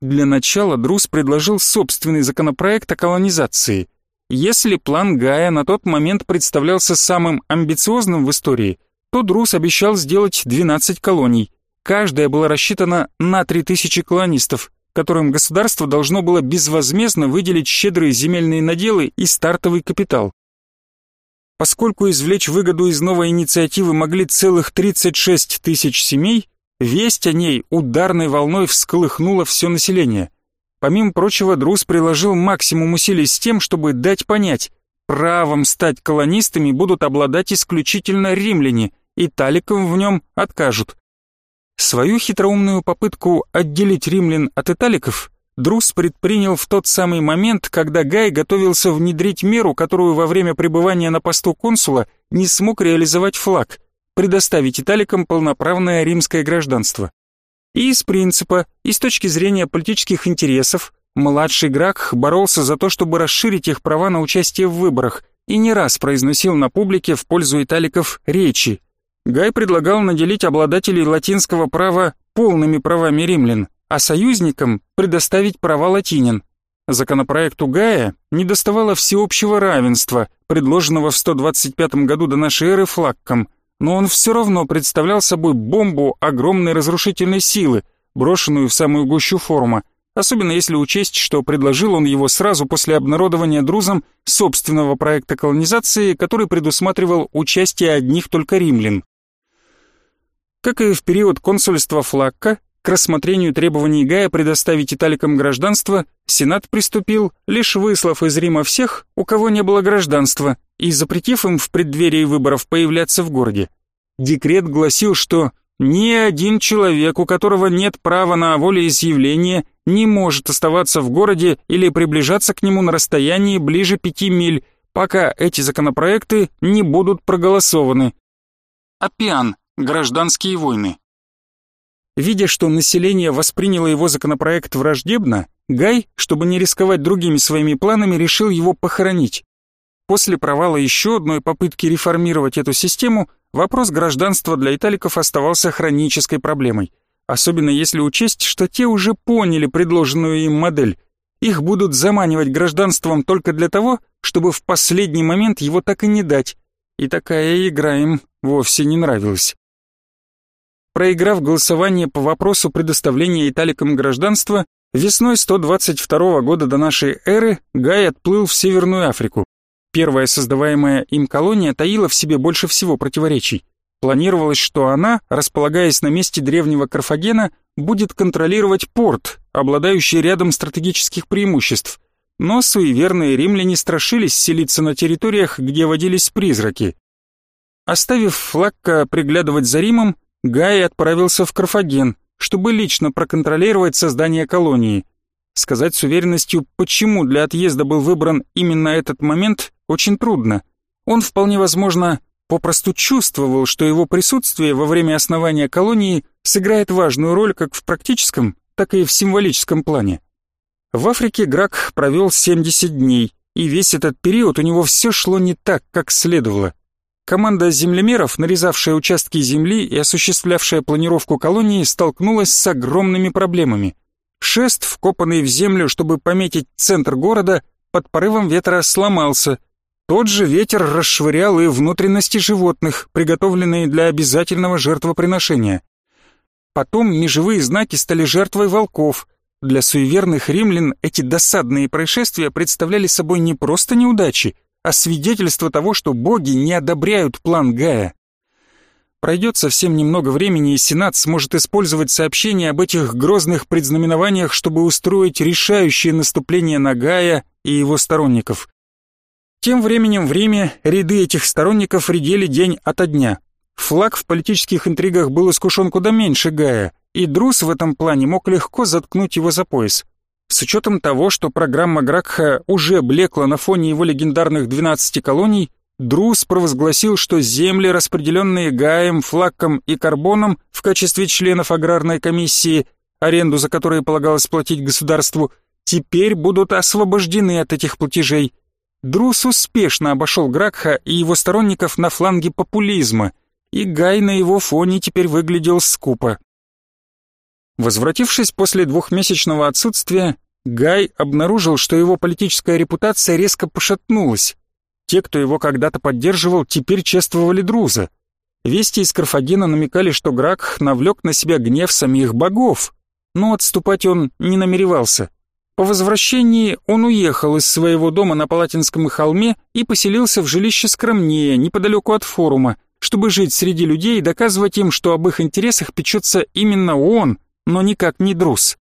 Speaker 1: Для начала Друз предложил собственный законопроект о колонизации. Если план Гая на тот момент представлялся самым амбициозным в истории, то Друз обещал сделать 12 колоний. Каждая была рассчитана на 3000 колонистов, которым государство должно было безвозмездно выделить щедрые земельные наделы и стартовый капитал. Поскольку извлечь выгоду из новой инициативы могли целых 36 тысяч семей, весть о ней ударной волной всколыхнула все население. Помимо прочего, Друз приложил максимум усилий с тем, чтобы дать понять, правом стать колонистами будут обладать исключительно римляне, и таликам в нем откажут. Свою хитроумную попытку отделить римлян от италиков Друз предпринял в тот самый момент, когда Гай готовился внедрить меру, которую во время пребывания на посту консула не смог реализовать флаг – предоставить италикам полноправное римское гражданство. И из принципа, и с точки зрения политических интересов, младший Гракх боролся за то, чтобы расширить их права на участие в выборах, и не раз произносил на публике в пользу италиков речи. Гай предлагал наделить обладателей латинского права полными правами римлян, а союзникам предоставить права латинин. Законопроекту Гая недоставало всеобщего равенства, предложенного в 125 году до нашей эры флакком, но он все равно представлял собой бомбу огромной разрушительной силы, брошенную в самую гущу форума, особенно если учесть, что предложил он его сразу после обнародования друзом собственного проекта колонизации, который предусматривал участие одних только римлян. Как и в период консульства Флакка, к рассмотрению требований Гая предоставить италикам гражданство Сенат приступил, лишь выслав из Рима всех, у кого не было гражданства, и запретив им в преддверии выборов появляться в городе. Декрет гласил, что ни один человек, у которого нет права на волеизъявление, не может оставаться в городе или приближаться к нему на расстоянии ближе пяти миль, пока эти законопроекты не будут проголосованы. Апиан. Гражданские войны. Видя, что население восприняло его законопроект враждебно, Гай, чтобы не рисковать другими своими планами, решил его похоронить. После провала еще одной попытки реформировать эту систему, вопрос гражданства для италиков оставался хронической проблемой, особенно если учесть, что те уже поняли предложенную им модель. Их будут заманивать гражданством только для того, чтобы в последний момент его так и не дать. И такая игра им вовсе не нравилась. Проиграв голосование по вопросу предоставления италикам гражданства, весной 122 года до нашей эры Гай отплыл в Северную Африку. Первая создаваемая им колония таила в себе больше всего противоречий. Планировалось, что она, располагаясь на месте древнего Карфагена, будет контролировать порт, обладающий рядом стратегических преимуществ. Но суеверные римляне страшились селиться на территориях, где водились призраки. Оставив Флакка приглядывать за Римом, Гай отправился в Карфаген, чтобы лично проконтролировать создание колонии. Сказать с уверенностью, почему для отъезда был выбран именно этот момент, очень трудно. Он вполне возможно попросту чувствовал, что его присутствие во время основания колонии сыграет важную роль как в практическом, так и в символическом плане. В Африке Грак провел 70 дней, и весь этот период у него все шло не так, как следовало. Команда землемеров, нарезавшая участки земли и осуществлявшая планировку колонии, столкнулась с огромными проблемами. Шест, вкопанный в землю, чтобы пометить центр города, под порывом ветра сломался. Тот же ветер расшвырял и внутренности животных, приготовленные для обязательного жертвоприношения. Потом межевые знаки стали жертвой волков. Для суеверных римлян эти досадные происшествия представляли собой не просто неудачи, а свидетельство того, что боги не одобряют план Гая. Пройдет совсем немного времени, и Сенат сможет использовать сообщения об этих грозных предзнаменованиях, чтобы устроить решающее наступление на Гая и его сторонников. Тем временем в Риме ряды этих сторонников редели день ото дня. Флаг в политических интригах был искушен куда меньше Гая, и Друс в этом плане мог легко заткнуть его за пояс. С учетом того, что программа Гракха уже блекла на фоне его легендарных 12 колоний, Друс провозгласил, что земли, распределенные Гаем, Флакком и Карбоном в качестве членов аграрной комиссии, аренду за которые полагалось платить государству, теперь будут освобождены от этих платежей. Друс успешно обошел Гракха и его сторонников на фланге популизма, и Гай на его фоне теперь выглядел скупо. Возвратившись после двухмесячного отсутствия, Гай обнаружил, что его политическая репутация резко пошатнулась. Те, кто его когда-то поддерживал, теперь чествовали Друза. Вести из Карфагена намекали, что Гракх навлек на себя гнев самих богов, но отступать он не намеревался. По возвращении он уехал из своего дома на Палатинском холме и поселился в жилище скромнее, неподалеку от форума, чтобы жить среди людей и доказывать им, что об их интересах печется именно он, но никак не Друз.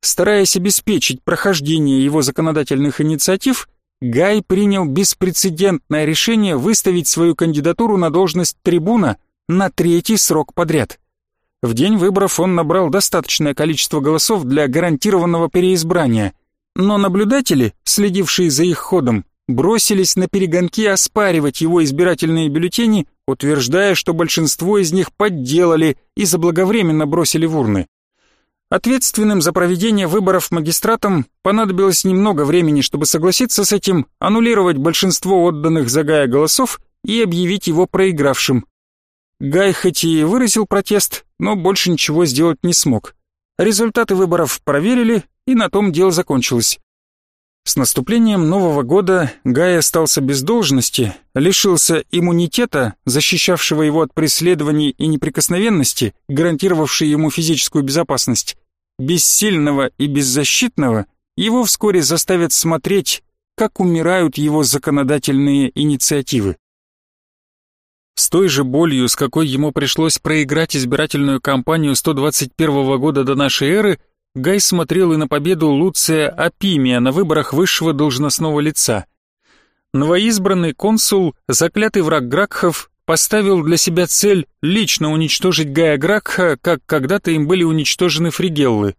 Speaker 1: Стараясь обеспечить прохождение его законодательных инициатив, Гай принял беспрецедентное решение выставить свою кандидатуру на должность трибуна на третий срок подряд. В день выборов он набрал достаточное количество голосов для гарантированного переизбрания, но наблюдатели, следившие за их ходом, бросились на перегонки оспаривать его избирательные бюллетени, утверждая, что большинство из них подделали и заблаговременно бросили в урны. Ответственным за проведение выборов магистратам понадобилось немного времени, чтобы согласиться с этим, аннулировать большинство отданных за Гая голосов и объявить его проигравшим. Гай хоть и выразил протест, но больше ничего сделать не смог. Результаты выборов проверили, и на том дело закончилось. С наступлением Нового года Гай остался без должности, лишился иммунитета, защищавшего его от преследований и неприкосновенности, гарантировавшей ему физическую безопасность. Бессильного и беззащитного его вскоре заставят смотреть, как умирают его законодательные инициативы. С той же болью, с какой ему пришлось проиграть избирательную кампанию 121 года до нашей эры, Гай смотрел и на победу Луция Апимия на выборах высшего должностного лица. Новоизбранный консул, заклятый враг Гракхов, поставил для себя цель лично уничтожить Гая Гракха, как когда-то им были уничтожены фригеллы.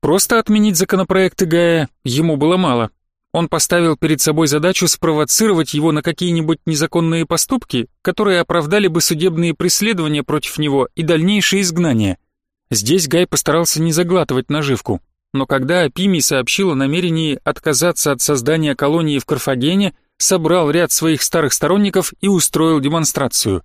Speaker 1: Просто отменить законопроекты Гая ему было мало. Он поставил перед собой задачу спровоцировать его на какие-нибудь незаконные поступки, которые оправдали бы судебные преследования против него и дальнейшее изгнание. Здесь Гай постарался не заглатывать наживку, но когда Апимий сообщил о намерении отказаться от создания колонии в Карфагене, собрал ряд своих старых сторонников и устроил демонстрацию.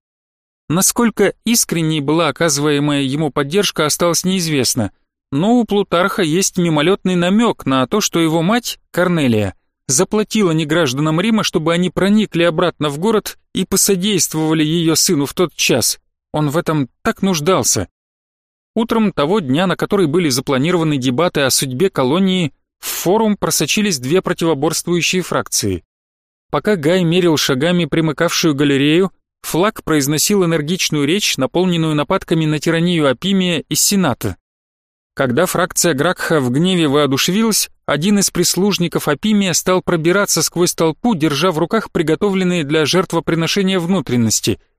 Speaker 1: Насколько искренней была оказываемая ему поддержка, осталось неизвестно, но у Плутарха есть мимолетный намек на то, что его мать, Корнелия, заплатила негражданам Рима, чтобы они проникли обратно в город и посодействовали ее сыну в тот час. Он в этом так нуждался. Утром того дня, на который были запланированы дебаты о судьбе колонии, в форум просочились две противоборствующие фракции. Пока Гай мерил шагами примыкавшую галерею, флаг произносил энергичную речь, наполненную нападками на тиранию Апимия и Сената. Когда фракция Гракха в гневе воодушевилась, один из прислужников Апимия стал пробираться сквозь толпу, держа в руках приготовленные для жертвоприношения внутренности –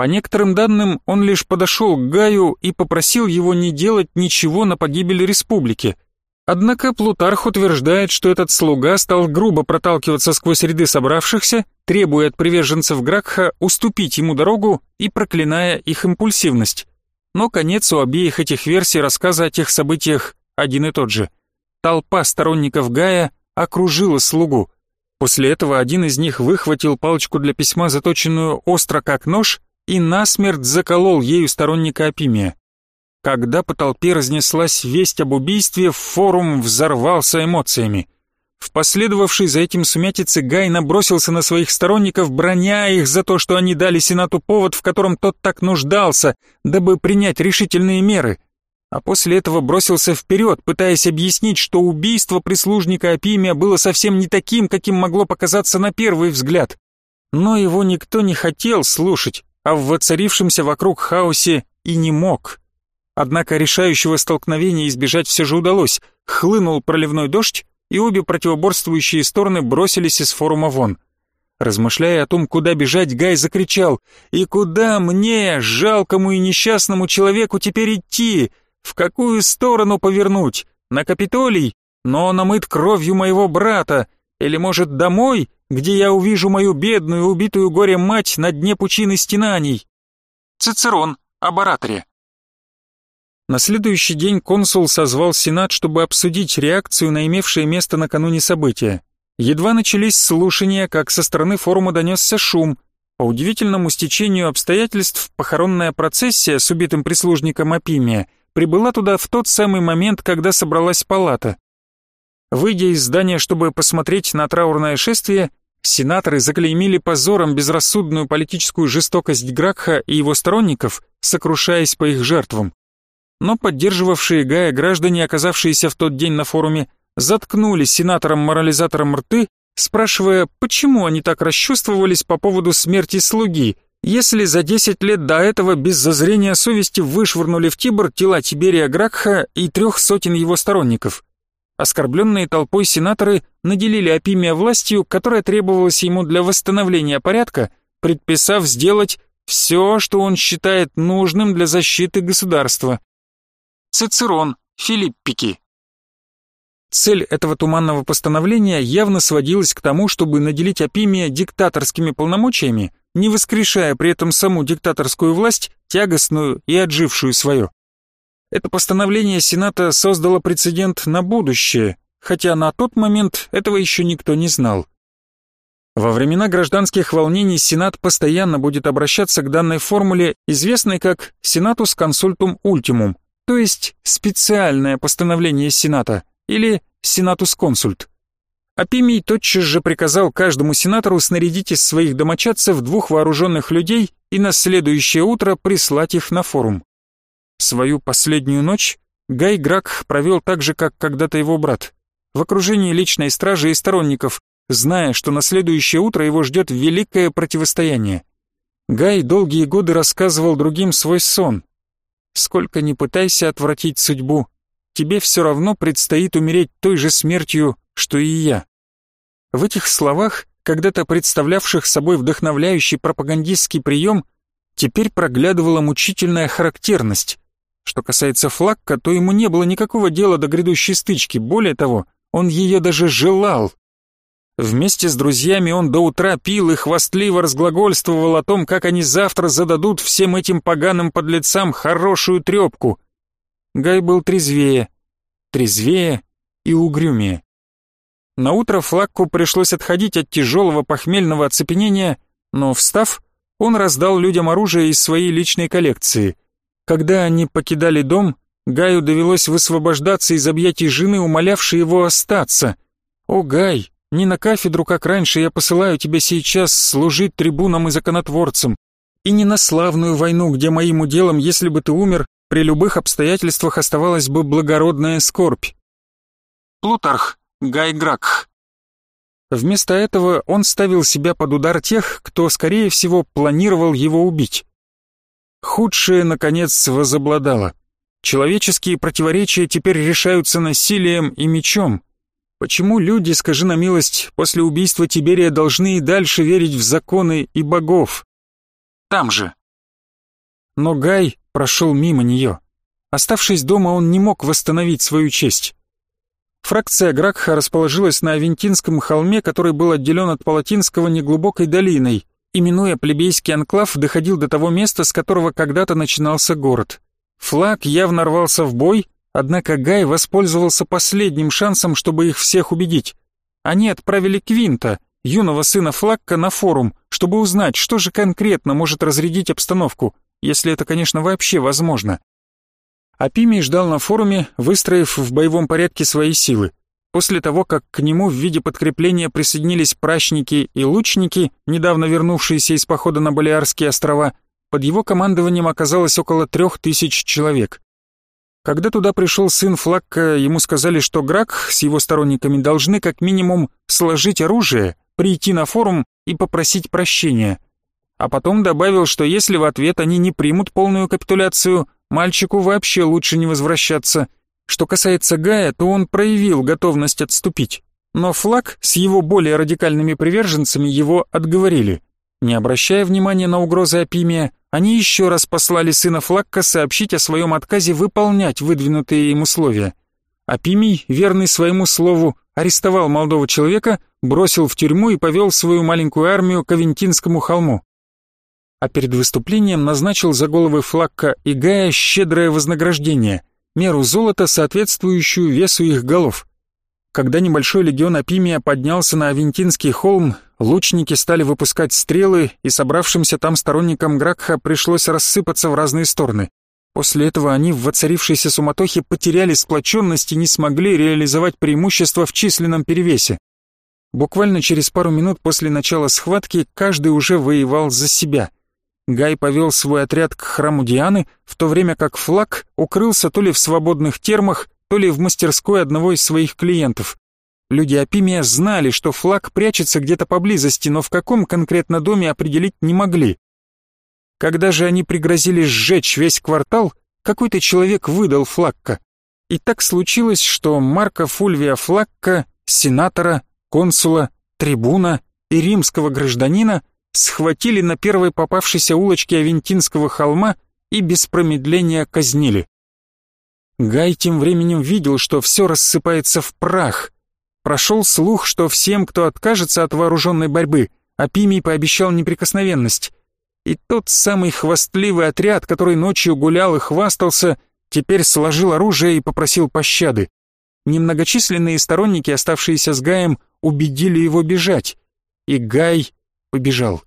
Speaker 1: по некоторым данным, он лишь подошел к Гаю и попросил его не делать ничего на погибель республики. Однако Плутарх утверждает, что этот слуга стал грубо проталкиваться сквозь ряды собравшихся, требуя от приверженцев Гракха уступить ему дорогу и проклиная их импульсивность. Но конец у обеих этих версий рассказа о тех событиях один и тот же. Толпа сторонников Гая окружила слугу. После этого один из них выхватил палочку для письма, заточенную остро как нож, и насмерть заколол ею сторонника Апимия. Когда по толпе разнеслась весть об убийстве, форум взорвался эмоциями. В последовавшей за этим сумятице Гай набросился на своих сторонников, броня их за то, что они дали Сенату повод, в котором тот так нуждался, дабы принять решительные меры. А после этого бросился вперед, пытаясь объяснить, что убийство прислужника Апимия было совсем не таким, каким могло показаться на первый взгляд. Но его никто не хотел слушать, а в воцарившемся вокруг хаосе и не мог. Однако решающего столкновения избежать все же удалось. Хлынул проливной дождь, и обе противоборствующие стороны бросились из форума вон. Размышляя о том, куда бежать, Гай закричал «И куда мне, жалкому и несчастному человеку, теперь идти? В какую сторону повернуть? На Капитолий? Но намыт кровью моего брата? Или, может, домой, где я увижу мою бедную, убитую горем мать на дне пучины стенаний?» Цицерон, об ораторе. На следующий день консул созвал Сенат, чтобы обсудить реакцию на имевшее место накануне события. Едва начались слушания, как со стороны форума донесся шум. По удивительному стечению обстоятельств похоронная процессия с убитым прислужником Апимия прибыла туда в тот самый момент, когда собралась палата. Выйдя из здания, чтобы посмотреть на траурное шествие, сенаторы заклеймили позором безрассудную политическую жестокость Гракха и его сторонников, сокрушаясь по их жертвам но поддерживавшие Гая граждане, оказавшиеся в тот день на форуме, заткнули сенаторам-морализаторам рты, спрашивая, почему они так расчувствовались по поводу смерти слуги, если за 10 лет до этого без зазрения совести вышвырнули в Тибр тела Тиберия Гракха и трех сотен его сторонников. Оскорбленные толпой сенаторы наделили Апимия властью, которая требовалась ему для восстановления порядка, предписав сделать все, что он считает нужным для защиты государства. Цицерон, Филиппики. Цель этого туманного постановления явно сводилась к тому, чтобы наделить Апимия диктаторскими полномочиями, не воскрешая при этом саму диктаторскую власть, тягостную и отжившую свое. Это постановление Сената создало прецедент на будущее, хотя на тот момент этого еще никто не знал. Во времена гражданских волнений Сенат постоянно будет обращаться к данной формуле, известной как «Senatus consultum ultimum», то есть специальное постановление Сената или Сенатус-консульт. Апимий тотчас же приказал каждому сенатору снарядить из своих домочадцев двух вооруженных людей и на следующее утро прислать их на форум. Свою последнюю ночь Гай Грак провел так же, как когда-то его брат, в окружении личной стражи и сторонников, зная, что на следующее утро его ждет великое противостояние. Гай долгие годы рассказывал другим свой сон, Сколько ни пытайся отвратить судьбу, тебе все равно предстоит умереть той же смертью, что и я. В этих словах, когда-то представлявших собой вдохновляющий пропагандистский прием, теперь проглядывала мучительная характерность. Что касается Флакка, то ему не было никакого дела до грядущей стычки, более того, он ее даже желал. Вместе с друзьями он до утра пил и хвастливо разглагольствовал о том, как они завтра зададут всем этим поганым подлецам хорошую трепку. Гай был трезвее, трезвее и угрюмее. На утро Флакку пришлось отходить от тяжелого похмельного оцепенения, но, встав, он раздал людям оружие из своей личной коллекции. Когда они покидали дом, Гаю довелось высвобождаться из объятий жены, умолявшей его остаться. «О, Гай, не на кафедру, как раньше, я посылаю тебя сейчас служить трибуном и законотворцем, и не на славную войну, где моим уделом, если бы ты умер, при любых обстоятельствах оставалась бы благородная скорбь. Плутарх, Гай Гракх. Вместо этого он ставил себя под удар тех, кто, скорее всего, планировал его убить. Худшее, наконец, возобладало. Человеческие противоречия теперь решаются насилием и мечом. Почему люди, скажи на милость, после убийства Тиберия должны и дальше верить в законы и богов? Там же. Но Гай прошел мимо нее. Оставшись дома, он не мог восстановить свою честь. Фракция Гракха расположилась на Авентинском холме, который был отделен от Палатинского неглубокой долиной, Именуя плебейский анклав, доходил до того места, с которого когда-то начинался город. Флаг явно рвался в бой, Однако Гай воспользовался последним шансом, чтобы их всех убедить. Они отправили Квинта, юного сына Флакка, на форум, чтобы узнать, что же конкретно может разрядить обстановку, если это, конечно, вообще возможно. Апимий ждал на форуме, выстроив в боевом порядке свои силы. После того, как к нему в виде подкрепления присоединились прачники и лучники, недавно вернувшиеся из похода на Балиарские острова, под его командованием оказалось около трех тысяч человек. Когда туда пришел сын Флакка, ему сказали, что Грак с его сторонниками должны как минимум сложить оружие, прийти на форум и попросить прощения. а потом добавил, что если в ответ они не примут полную капитуляцию, мальчику вообще лучше не возвращаться. Что касается Гая, то он проявил готовность отступить, но флаг с его более радикальными приверженцами его отговорили. Не обращая внимания на угрозы Апимия, они еще раз послали сына Флакка сообщить о своем отказе выполнять выдвинутые им условия. Апимий, верный своему слову, арестовал молодого человека, бросил в тюрьму и повел свою маленькую армию к Авентинскому холму. А перед выступлением назначил за головы Флакка и Гая щедрое вознаграждение, меру золота, соответствующую весу их голов. Когда небольшой легион Апимия поднялся на Авентинский холм, лучники стали выпускать стрелы, и собравшимся там сторонникам Гракха пришлось рассыпаться в разные стороны. После этого они в воцарившейся суматохе потеряли сплоченность и не смогли реализовать преимущество в численном перевесе. Буквально через пару минут после начала схватки каждый уже воевал за себя. Гай повел свой отряд к храму Дианы, в то время как флаг укрылся то ли в свободных термах, то ли в мастерской одного из своих клиентов. Люди Апимия знали, что флаг прячется где-то поблизости, но в каком конкретно доме определить не могли. Когда же они пригрозили сжечь весь квартал, какой-то человек выдал флагка. И так случилось, что Марка Фульвия Флакка, сенатора, консула, трибуна и римского гражданина схватили на первой попавшейся улочке Авентинского холма и без промедления казнили. Гай тем временем видел, что все рассыпается в прах. Прошел слух, что всем, кто откажется от вооруженной борьбы, Апимий пообещал неприкосновенность. И тот самый хвастливый отряд, который ночью гулял и хвастался, теперь сложил оружие и попросил пощады. Немногочисленные сторонники, оставшиеся с Гаем, убедили его бежать. И Гай побежал.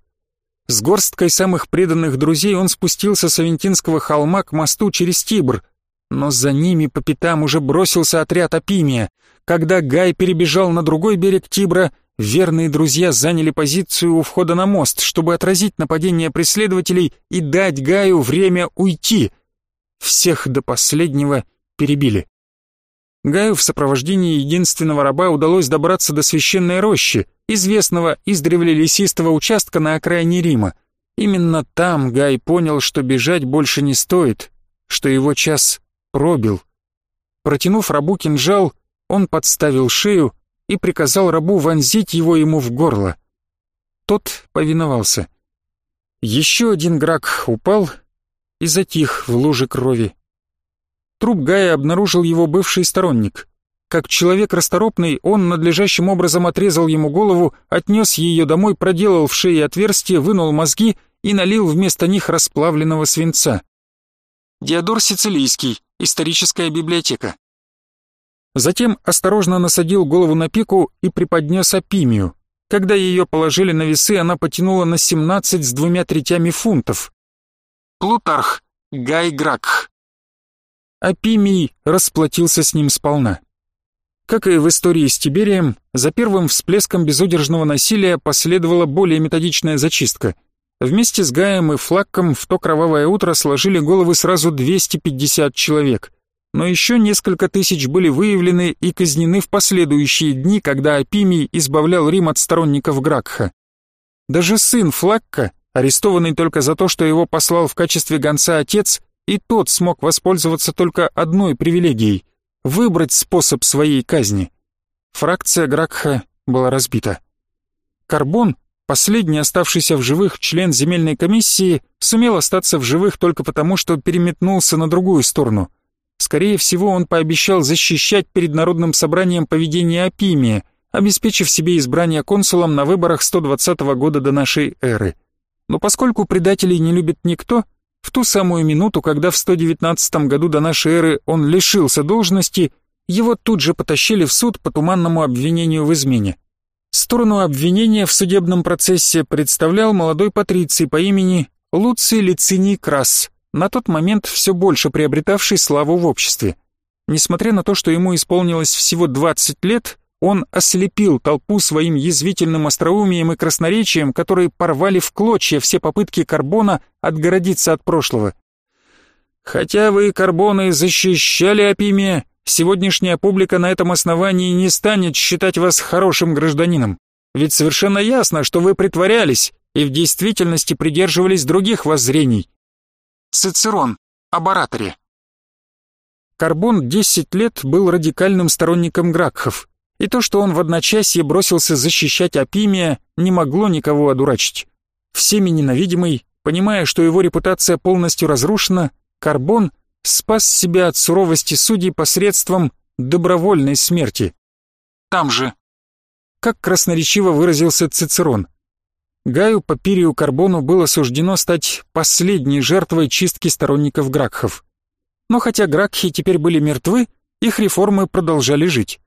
Speaker 1: С горсткой самых преданных друзей он спустился с Авентинского холма к мосту через Тибр — но за ними по пятам уже бросился отряд Апимия. Когда Гай перебежал на другой берег Тибра, верные друзья заняли позицию у входа на мост, чтобы отразить нападение преследователей и дать Гаю время уйти. Всех до последнего перебили. Гаю в сопровождении единственного раба удалось добраться до священной рощи, известного издревле лесистого участка на окраине Рима. Именно там Гай понял, что бежать больше не стоит, что его час пробил. Протянув рабу кинжал, он подставил шею и приказал рабу вонзить его ему в горло. Тот повиновался. Еще один грак упал и затих в луже крови. Труп Гая обнаружил его бывший сторонник. Как человек расторопный, он надлежащим образом отрезал ему голову, отнес ее домой, проделал в шее отверстие, вынул мозги и налил вместо них расплавленного свинца. Диодор Сицилийский, историческая библиотека. Затем осторожно насадил голову на пику и преподнес опимию. Когда ее положили на весы, она потянула на 17 с двумя третями фунтов. Плутарх, Гай Гракх. Опимий расплатился с ним сполна. Как и в истории с Тиберием, за первым всплеском безудержного насилия последовала более методичная зачистка. Вместе с Гаем и Флакком в то кровавое утро сложили головы сразу 250 человек. Но еще несколько тысяч были выявлены и казнены в последующие дни, когда Апимий избавлял Рим от сторонников Гракха. Даже сын Флакка, арестованный только за то, что его послал в качестве гонца отец, и тот смог воспользоваться только одной привилегией — выбрать способ своей казни. Фракция Гракха была разбита. Карбон, Последний оставшийся в живых член земельной комиссии сумел остаться в живых только потому, что переметнулся на другую сторону. Скорее всего, он пообещал защищать перед народным собранием поведение Апимия, обеспечив себе избрание консулом на выборах 120 года до нашей эры. Но поскольку предателей не любит никто, в ту самую минуту, когда в 119 году до нашей эры он лишился должности, его тут же потащили в суд по туманному обвинению в измене. Сторону обвинения в судебном процессе представлял молодой патриций по имени Луций Лициний Крас, на тот момент все больше приобретавший славу в обществе. Несмотря на то, что ему исполнилось всего 20 лет, он ослепил толпу своим язвительным остроумием и красноречием, которые порвали в клочья все попытки Карбона отгородиться от прошлого. «Хотя вы, Карбоны, защищали Апимия, Сегодняшняя публика на этом основании не станет считать вас хорошим гражданином. Ведь совершенно ясно, что вы притворялись, и в действительности придерживались других воззрений. Цицерон, об ораторе. Карбон 10 лет был радикальным сторонником Гракхов, и то, что он в одночасье бросился защищать Апимия, не могло никого одурачить. Всеми ненавидимый, понимая, что его репутация полностью разрушена, Карбон спас себя от суровости судей посредством добровольной смерти. Там же. Как красноречиво выразился Цицерон. Гаю Папирию Карбону было суждено стать последней жертвой чистки сторонников Гракхов. Но хотя Гракхи теперь были мертвы, их реформы продолжали жить.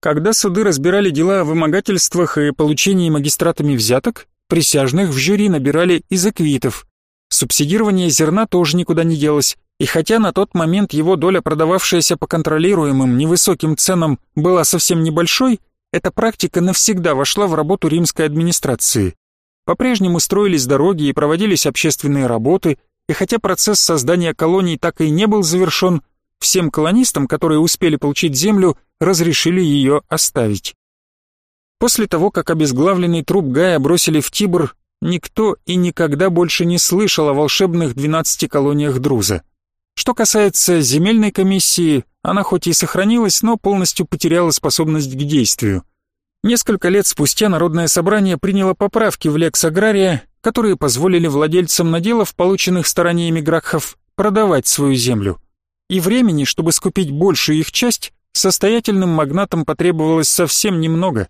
Speaker 1: Когда суды разбирали дела о вымогательствах и получении магистратами взяток, присяжных в жюри набирали из эквитов. Субсидирование зерна тоже никуда не делось, и хотя на тот момент его доля, продававшаяся по контролируемым невысоким ценам, была совсем небольшой, эта практика навсегда вошла в работу римской администрации. По-прежнему строились дороги и проводились общественные работы, и хотя процесс создания колоний так и не был завершен, всем колонистам, которые успели получить землю, разрешили ее оставить. После того, как обезглавленный труп Гая бросили в Тибр, никто и никогда больше не слышал о волшебных 12 колониях Друза. Что касается земельной комиссии, она хоть и сохранилась, но полностью потеряла способность к действию. Несколько лет спустя Народное собрание приняло поправки в Лекс Агрария, которые позволили владельцам наделов, полученных стараниями Гракхов, продавать свою землю. И времени, чтобы скупить большую их часть, состоятельным магнатам потребовалось совсем немного.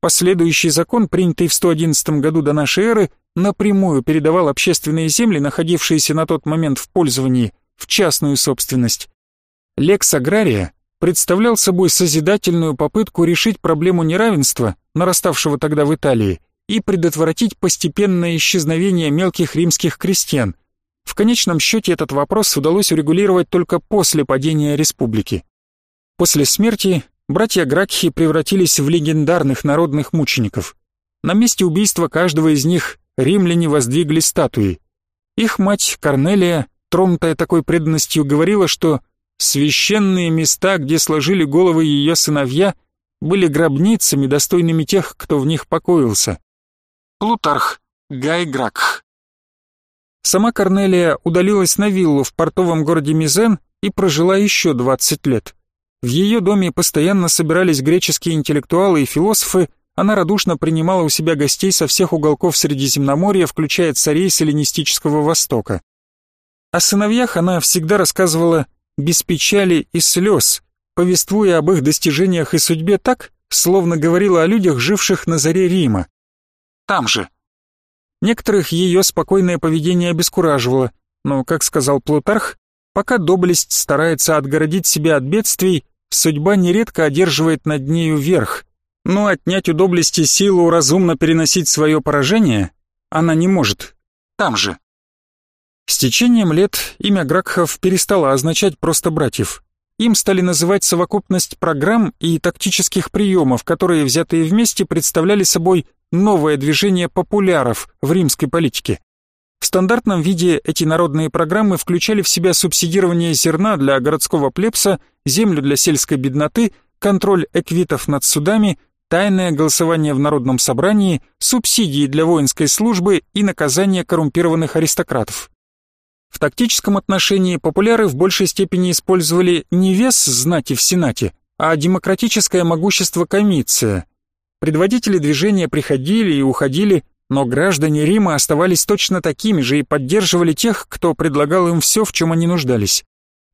Speaker 1: Последующий закон, принятый в 111 году до нашей эры, напрямую передавал общественные земли, находившиеся на тот момент в пользовании, в частную собственность. Лекс Агрария представлял собой созидательную попытку решить проблему неравенства, нараставшего тогда в Италии, и предотвратить постепенное исчезновение мелких римских крестьян. В конечном счете этот вопрос удалось урегулировать только после падения республики. После смерти братья Гракхи превратились в легендарных народных мучеников. На месте убийства каждого из них римляне воздвигли статуи. Их мать Корнелия, тронутая такой преданностью, говорила, что священные места, где сложили головы ее сыновья, были гробницами, достойными тех, кто в них покоился. Плутарх, Гай Гракх. Сама Корнелия удалилась на виллу в портовом городе Мизен и прожила еще 20 лет. В ее доме постоянно собирались греческие интеллектуалы и философы, она радушно принимала у себя гостей со всех уголков Средиземноморья, включая царей эллинистического Востока. О сыновьях она всегда рассказывала без печали и слез, повествуя об их достижениях и судьбе так, словно говорила о людях, живших на заре Рима. Там же. Некоторых ее спокойное поведение обескураживало, но, как сказал Плутарх, пока доблесть старается отгородить себя от бедствий, судьба нередко одерживает над нею верх, но отнять у доблести силу разумно переносить свое поражение она не может. Там же. С течением лет имя Гракхов перестало означать просто братьев. Им стали называть совокупность программ и тактических приемов, которые, взятые вместе, представляли собой новое движение популяров в римской политике. В стандартном виде эти народные программы включали в себя субсидирование зерна для городского плебса, землю для сельской бедноты, контроль эквитов над судами, тайное голосование в народном собрании, субсидии для воинской службы и наказание коррумпированных аристократов. В тактическом отношении популяры в большей степени использовали не вес знати в Сенате, а демократическое могущество комиция. Предводители движения приходили и уходили, но граждане Рима оставались точно такими же и поддерживали тех, кто предлагал им все, в чем они нуждались.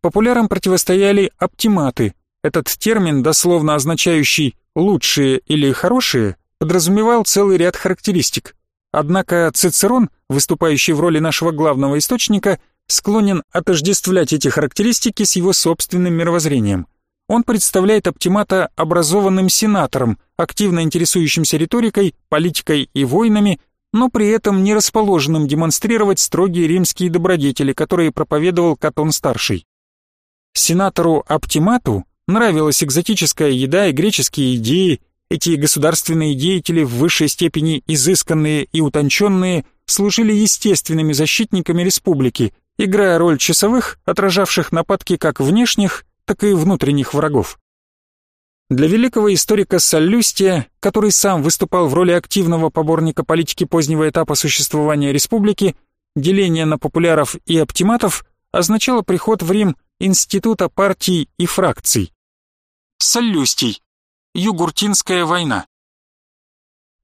Speaker 1: Популярам противостояли оптиматы. Этот термин, дословно означающий «лучшие» или «хорошие», подразумевал целый ряд характеристик. Однако Цицерон, выступающий в роли нашего главного источника, склонен отождествлять эти характеристики с его собственным мировоззрением. Он представляет оптимата образованным сенатором, активно интересующимся риторикой, политикой и войнами, но при этом не расположенным демонстрировать строгие римские добродетели, которые проповедовал Катон-старший. Сенатору Оптимату нравилась экзотическая еда и греческие идеи, эти государственные деятели в высшей степени изысканные и утонченные служили естественными защитниками республики, играя роль часовых, отражавших нападки как внешних, так и внутренних врагов. Для великого историка Саллюстия, который сам выступал в роли активного поборника политики позднего этапа существования республики, деление на популяров и оптиматов означало приход в Рим института партий и фракций. Саллюстий. Югуртинская война.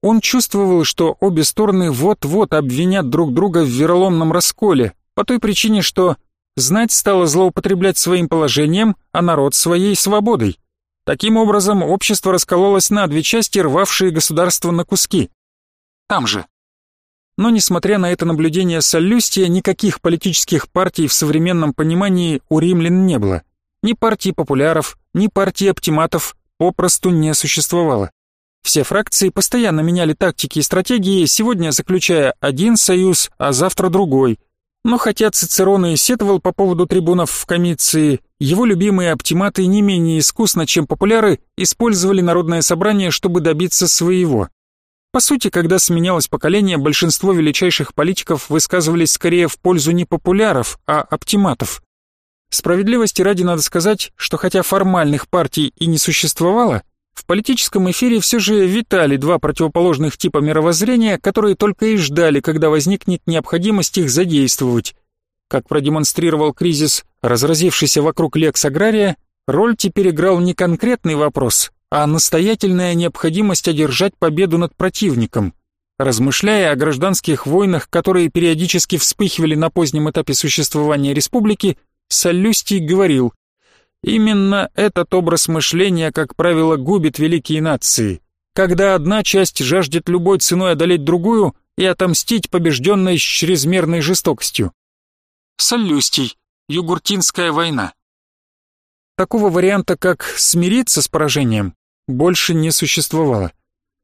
Speaker 1: Он чувствовал, что обе стороны вот-вот обвинят друг друга в вероломном расколе, по той причине, что знать стало злоупотреблять своим положением, а народ своей свободой. Таким образом, общество раскололось на две части, рвавшие государство на куски. Там же. Но несмотря на это наблюдение Соллюстия, никаких политических партий в современном понимании у римлян не было. Ни партии популяров, ни партии оптиматов попросту не существовало. Все фракции постоянно меняли тактики и стратегии, сегодня заключая один союз, а завтра другой. Но хотя Цицерон и сетовал по поводу трибунов в комиции, его любимые оптиматы не менее искусно, чем популяры, использовали народное собрание, чтобы добиться своего. По сути, когда сменялось поколение, большинство величайших политиков высказывались скорее в пользу не популяров, а оптиматов. Справедливости ради надо сказать, что хотя формальных партий и не существовало, в политическом эфире все же витали два противоположных типа мировоззрения, которые только и ждали, когда возникнет необходимость их задействовать. Как продемонстрировал кризис, разразившийся вокруг лекс агрария, роль теперь играл не конкретный вопрос, а настоятельная необходимость одержать победу над противником. Размышляя о гражданских войнах, которые периодически вспыхивали на позднем этапе существования республики, Соллюстий говорил – Именно этот образ мышления, как правило, губит великие нации, когда одна часть жаждет любой ценой одолеть другую и отомстить побежденной с чрезмерной жестокостью. Соллюстий. Югуртинская война. Такого варианта, как смириться с поражением, больше не существовало.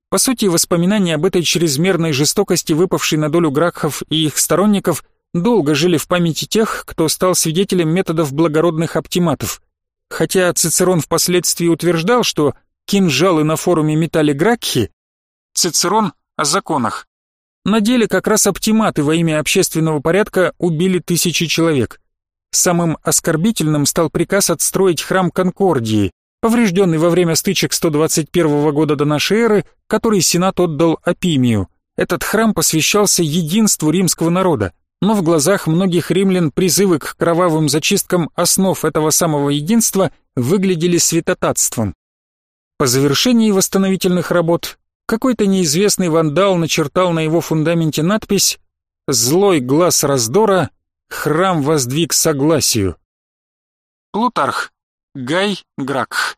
Speaker 1: По сути, воспоминания об этой чрезмерной жестокости, выпавшей на долю Гракхов и их сторонников, долго жили в памяти тех, кто стал свидетелем методов благородных оптиматов – Хотя Цицерон впоследствии утверждал, что кинжалы на форуме метали Гракхи, Цицерон о законах. На деле как раз оптиматы во имя общественного порядка убили тысячи человек. Самым оскорбительным стал приказ отстроить храм Конкордии, поврежденный во время стычек 121 года до нашей эры, который Сенат отдал Апимию. Этот храм посвящался единству римского народа но в глазах многих римлян призывы к кровавым зачисткам основ этого самого единства выглядели святотатством. По завершении восстановительных работ какой-то неизвестный вандал начертал на его фундаменте надпись «Злой глаз раздора, храм воздвиг согласию». Плутарх, Гай Гракх